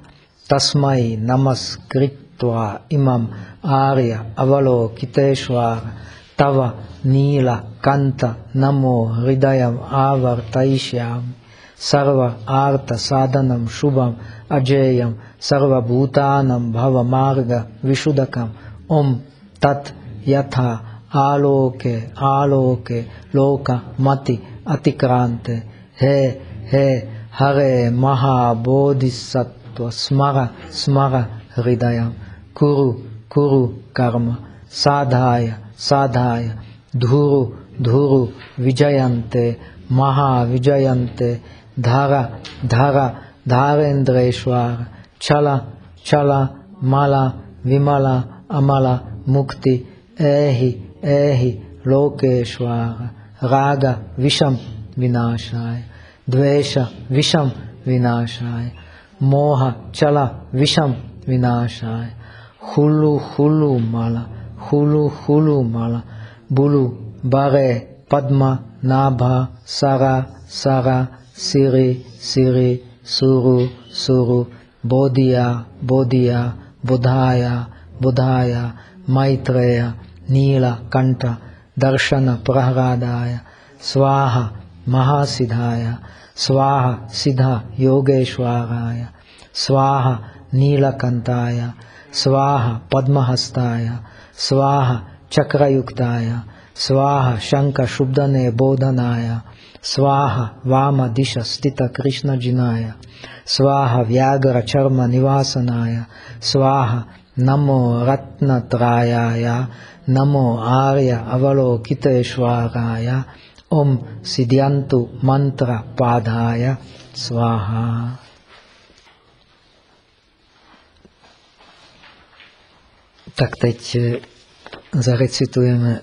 Tasmai Namaskritva Imam Arya Avalokiteshvara Tava Nila Kanta Namo Hridayam Avartaishyam Sarva Arta Sadhanam Shubham Ajayam Sarva Bhutanam Bhava Marga Vishudakam Om Tat Yatha Aloke Aloke Loka Mati Atikrante He He Hare Maha Bodhisattva Smara Smara Hridayam Kuru Kuru Karma Sadhaya Sadhaya Dhuru Dhuru धारा धारा धारेन्द्रेश्वर छला छला, माला, विमला, अमला, मुक्ति ऐहि ऐहि लोकेश्वर, राग, विषम, विनाशाय, द्वेष, विषम, विनाशाय, मोह चला विषम, विनाशाय, हुलु हुलु, माला, हुलु हुलु, माला, बुलु बगे पद्म, नाभा सगा सगा Siri Siri Suru Suru Bodhiya Bodhiya Bodhaya Bodhaya Maitreya Nila Kanta Darshana Prahradaya Swaha Mahasiddhaya Swaha Siddha Yogeshwaraya Swaha Nilakantaya Swaha Padmahastaya Swaha Chakrayuktaya Swaha Shanka Shubdane Bodhanaya Swaha Vama Disha Stita Krishna Jinaya. Swaha Vyagra Charma Nivasanaya Swaha Namo Ratnatrayaya. Namo Arya Avalokiteshwaraya. Om Siddhyantu Mantra Padhaya. Swaha Tak teď zarecitujeme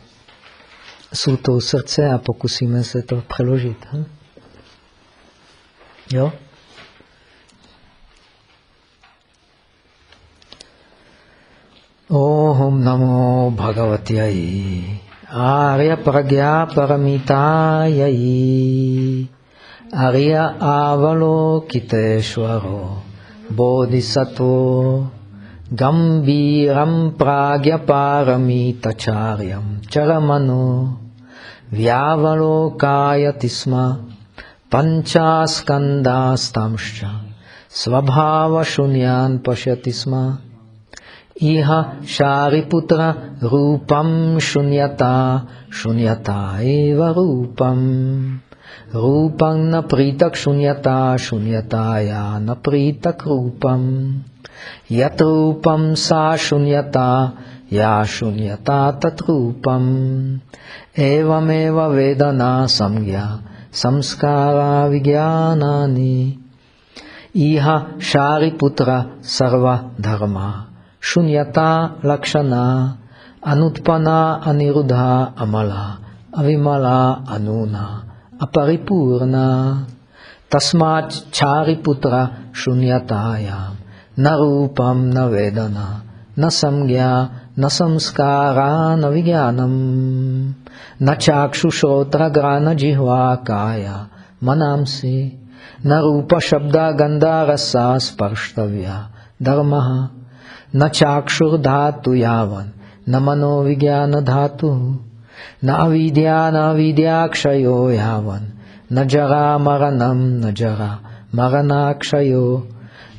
sutou srdce a pokusíme se to přeložit. Hm? Jo? Om namo bhagavatiyai Arya pragya paramitayai Arya avalokiteshvaro Bodhisattva Gambiram pragya paramitacharyam charamano व्यावलोकायति स्म पञ्चास्कन्दास्तांश्च स्वभावशून्यान् पश्यति स्म इह शारिपुत्ररूपं शून्यता शून्यता एव रूपम्। रूपं न प्रीतक् शून्यता शून्यताया न प्रीतक् रूपम्। यत् रूपं सा शून्यता Rupam Yat Rupam sa Shunyata ya Shunyata tat Rupam Evameva Vedana Samgya Samskara Vigyanani Iha Shariputra Sarva Dharma Shunyata Lakshana, Anutpana Anirudha Amala, Avimala Anuna, Aparipurna, Tasmat Chariputra na samskára, na vigyánam, na čákšu šrotra, grána, džihvá, kája, manamsi, na rupa, šabda, ganda, rasa, sparštavya, dharmaha, na čákšur dhatu javan, na mano vigyána dhatu, na avidya, na avidya, kšajo javan, na jara, maranam, na jara, marana,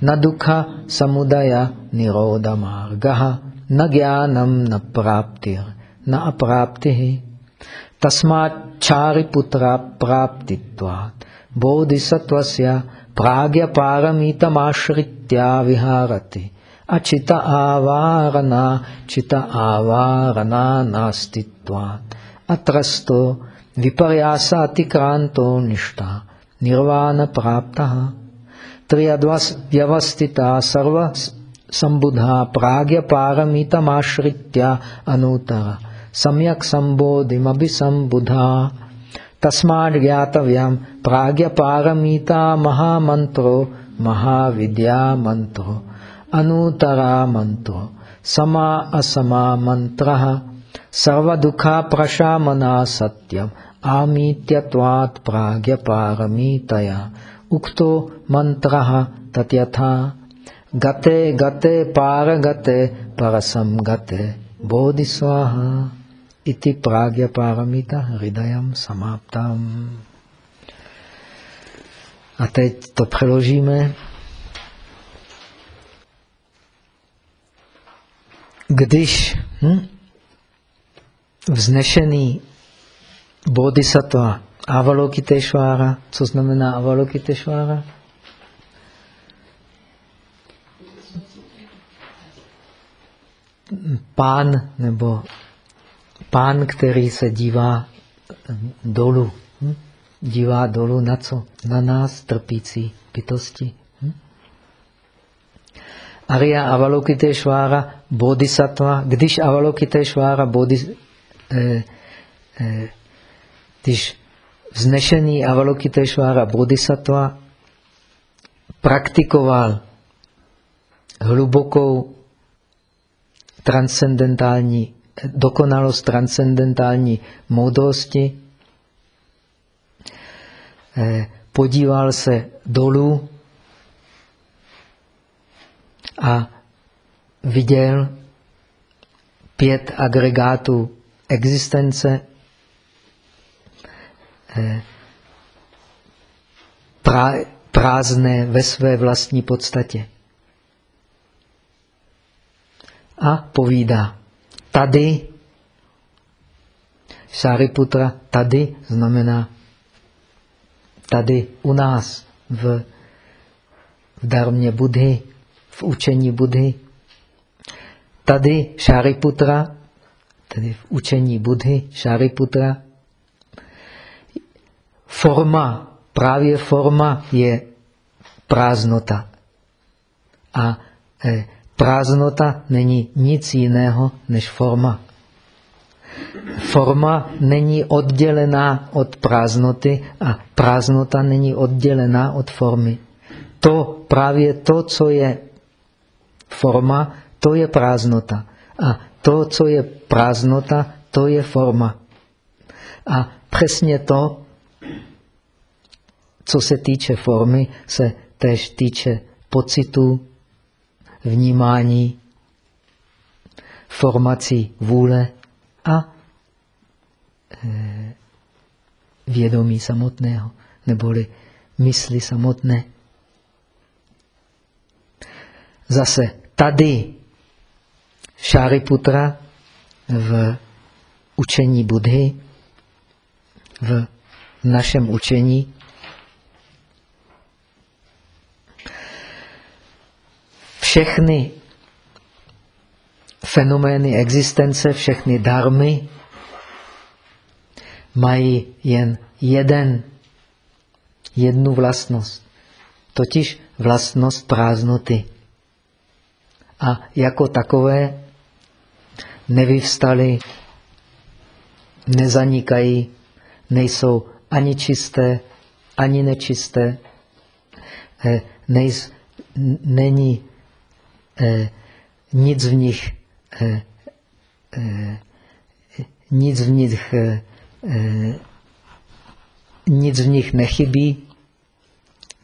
na dukha, samudaya, niroda, margaha, न ज्ञानम न प्राप्तिर न अप्राप्ति Tasmat Chariputra Praptitvat Bodhisattvasya Pragya Paramitamasritya Viharati Achita Avarana Chita Avarana Nastitvat Atrasto Viparyasa Atikranto Nishta Nirvana Praptaha Triyadvas Vyavastita Sarva Sambudha Pragya Paramitamasritya Anutara Samyak Sambodhim Abhisambudha Tasmad Gyatavyam Pragya Paramita Mahamantro Mahavidya Mantro Anutara Mantro Sama Asama Mantraha Sarva Dukha Prashamana Satyam Amityatvat Pragya Paramitaya Ukto Mantraha Tatyatha Gate Gate Paragate Parasam Gate Bodhiswaha Iti Pragya Paramita Hridayam Samaptam. A teď to přeložíme. Když hm, vznešený bodhisattva Avalokiteshvara, co znamená Avalokiteshvara? Pán nebo pán, který se dívá dolů. Hm? Dívá dolů na co? Na nás, trpící bytosti. Hm? Arya Avalokiteshvara Bodhisattva, když Avalokiteshvara Bodhis, eh, eh, když vznešený Avalokiteshvara Bodhisattva praktikoval hlubokou transcendentální, dokonalost transcendentální moudrosti, eh, podíval se dolů a viděl pět agregátů existence, eh, prázdné ve své vlastní podstatě a povídá. Tady, Šariputra, tady znamená tady u nás v, v darmě Budhy, v učení Budhy. Tady Šariputra, tedy v učení Budhy, Šariputra, forma, právě forma je prázdnota. A eh, Prázdnota není nic jiného než forma. Forma není oddělená od prázdnoty a prázdnota není oddělená od formy. To právě to, co je forma, to je prázdnota. A to, co je prázdnota, to je forma. A přesně to, co se týče formy, se též týče pocitů, vnímání, formací vůle a e, vědomí samotného, neboli mysli samotné. Zase tady Šariputra v učení Budhy, v našem učení všechny fenomény existence, všechny darmy mají jen jeden, jednu vlastnost, totiž vlastnost prázdnoty. A jako takové nevyvstaly, nezanikají, nejsou ani čisté, ani nečisté, eh, nejs, není nic v nich eh, eh, nic v nich eh, eh nic v nich nechybí,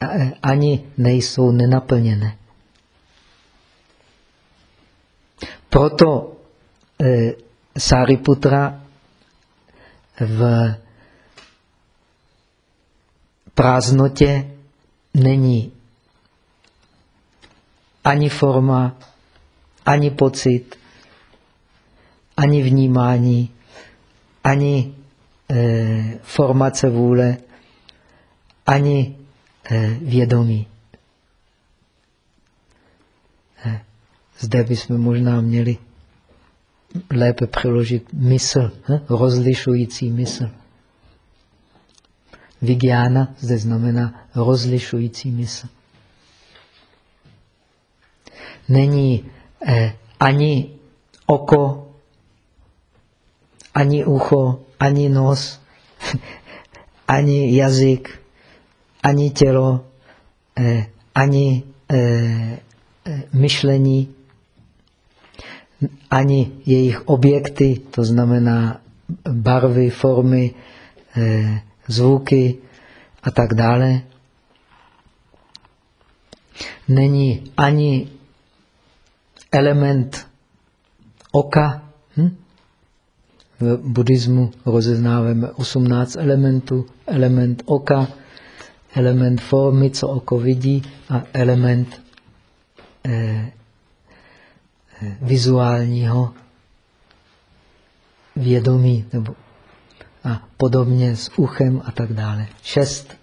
eh, ani nejsou nenaplněné. Proto eh, Sariputra v prázdnotě není ani forma, ani pocit, ani vnímání, ani eh, formace vůle, ani eh, vědomí. Eh, zde bychom možná měli lépe přeložit mysl, eh, rozlišující mysl. Vigiana zde znamená rozlišující mysl. Není eh, ani oko, ani ucho, ani nos, ani jazyk, ani tělo, eh, ani eh, eh, myšlení, ani jejich objekty, to znamená barvy, formy, eh, zvuky a tak dále. Není ani element oka. Hm? V buddhismu rozeznáváme 18 elementů. Element oka, element formy, co oko vidí, a element eh, eh, vizuálního vědomí nebo a podobně s uchem a tak dále. Šest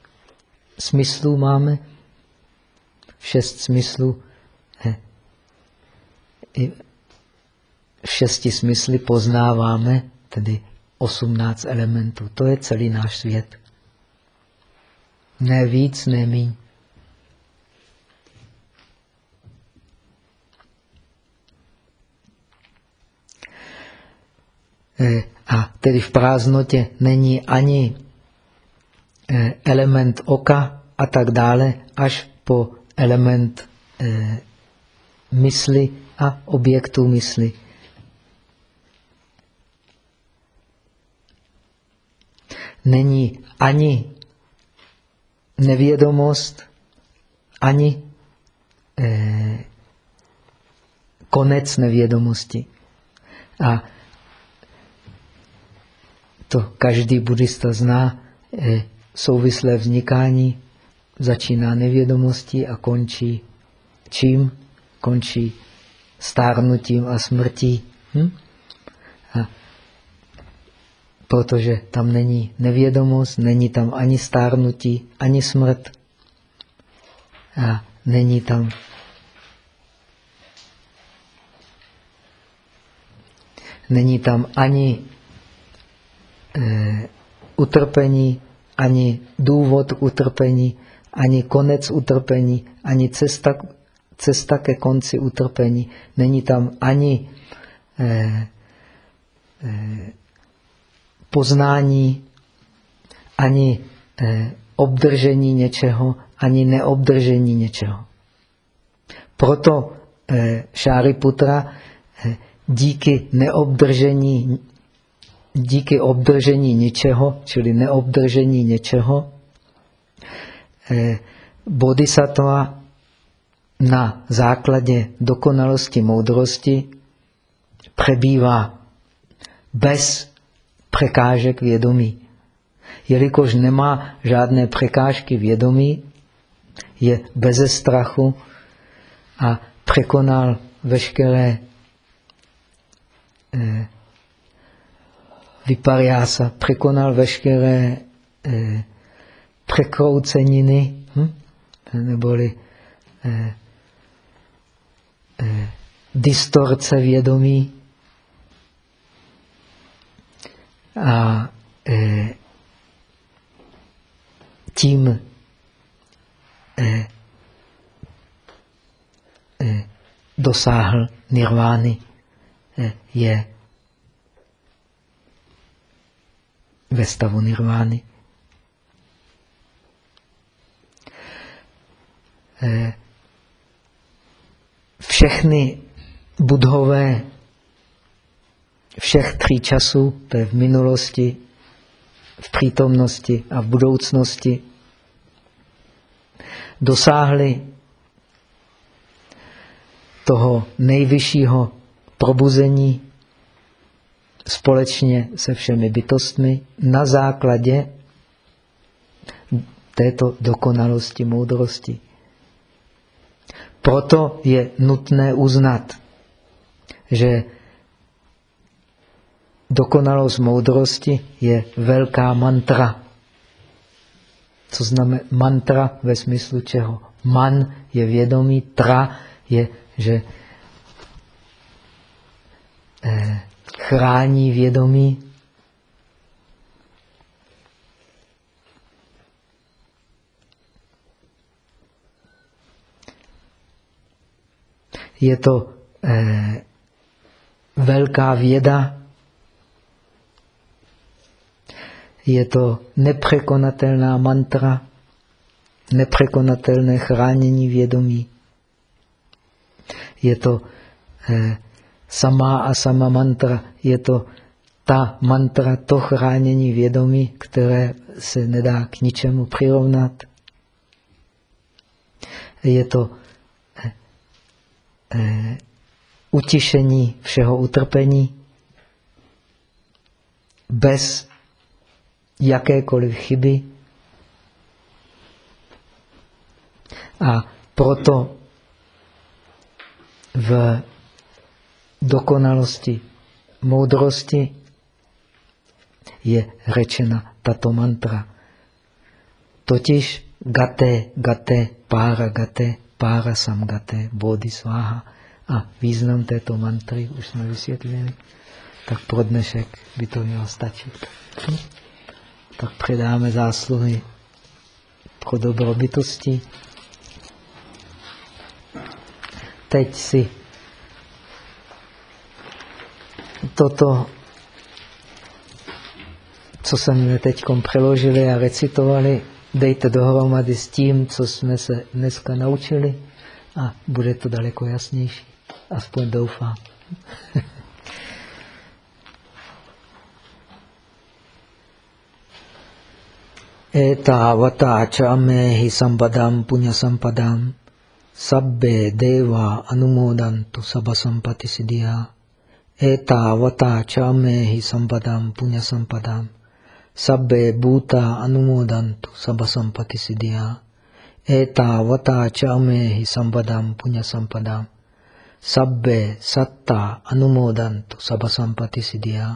smyslů máme. Šest smyslů. I v šesti smysly poznáváme tedy osmnáct elementů. To je celý náš svět. Ne víc, ne míň. Eh, a tedy v prázdnotě není ani eh, element oka a tak dále, až po element eh, mysli a objektů mysli. Není ani nevědomost, ani eh, konec nevědomosti. A to každý buddhista zná, eh, souvislé vznikání začíná nevědomostí a končí čím? Končí stárnutím a smrtí. Hm? A protože tam není nevědomost, není tam ani stárnutí, ani smrt. A není tam není tam ani eh, utrpení, ani důvod k utrpení, ani konec utrpení, ani cesta, cesta ke konci utrpení. Není tam ani eh, eh, poznání, ani eh, obdržení něčeho, ani neobdržení něčeho. Proto eh, Šáriputra eh, díky neobdržení díky obdržení ničeho, čili neobdržení něčeho, eh, bodhisattva na základě dokonalosti moudrosti přebývá bez překážek vědomí. Jelikož nemá žádné překážky vědomí, je beze strachu a překonal veškeré eh, vypariása, překonal veškeré eh, překrouceniny, hm? neboli eh, eh, distorce vědomí a eh, tím eh, eh, dosáhl nirvány, eh, je ve stavu nirvány. Eh, všechny budhové všech tří časů, to je v minulosti, v přítomnosti a v budoucnosti, dosáhli toho nejvyššího probuzení společně se všemi bytostmi na základě této dokonalosti moudrosti. Proto je nutné uznat, že dokonalost moudrosti je velká mantra. Co znamená mantra ve smyslu čeho? Man je vědomí, tra je, že eh, chrání vědomí. Je to eh, velká věda, je to nepřekonatelná mantra, nepřekonatelné chránění vědomí. Je to eh, samá a sama mantra, je to ta mantra, to chránění vědomí, které se nedá k ničemu přirovnat. Je to eh, utišení všeho utrpení bez jakékoliv chyby. A proto v dokonalosti moudrosti je řečena tato mantra. Totiž gate, gate, pára gate, pára sam gate, bodhisváha. A význam této mantry už jsme vysvětlili, tak pro dnešek by to mělo stačit. Hm? Tak předáme zásluhy pro dobro bytosti. Teď si toto, co jsme teď přeložili a recitovali, dejte dohromady s tím, co jsme se dneska naučili a bude to daleko jasnější. Aspoň doufám. Etavata chamehi sampadam punya sampadam sabbe deva anumodantu sampati siddhya etavata chamehi sampadam punya sampadam sabbe bhuta anumodantu sabha sampati siddhya etavata chamehi sampadam punya sampadam sabbe satta anumodantu sabha sampati siddhya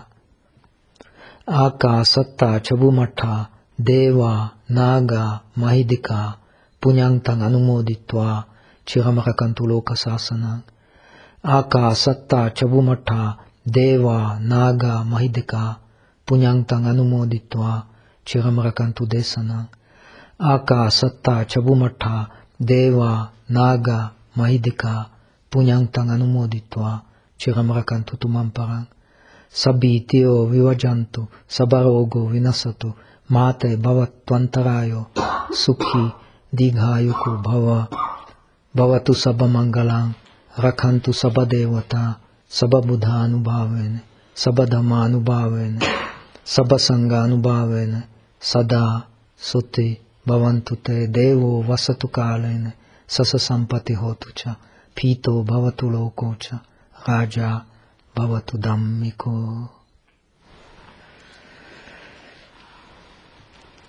aka satta chabumatha deva naga mahidika punyantang anumoditva chiramarakantu loka sasana. Aka satta chabumatha deva naga mahidika punyantang anumoditva chiramarakantu desana. Aka satta chabumatha deva naga mahidika punyantang anumoditva chiramarakantu tumamparang sabitio vivajantu sabarogo vinasatu mate bhavatvantarayo sukhi dighayoku bhava bhavatu sabamangalang rakhantu sabadevata sababuddha anubhavene sabadhamma anubhavene sabasanga anubhavene sada suti bhavantu te devo vasatu kalene sasa sampati hotu cha pito bhavatu lokocha raja bhavatu dhammiko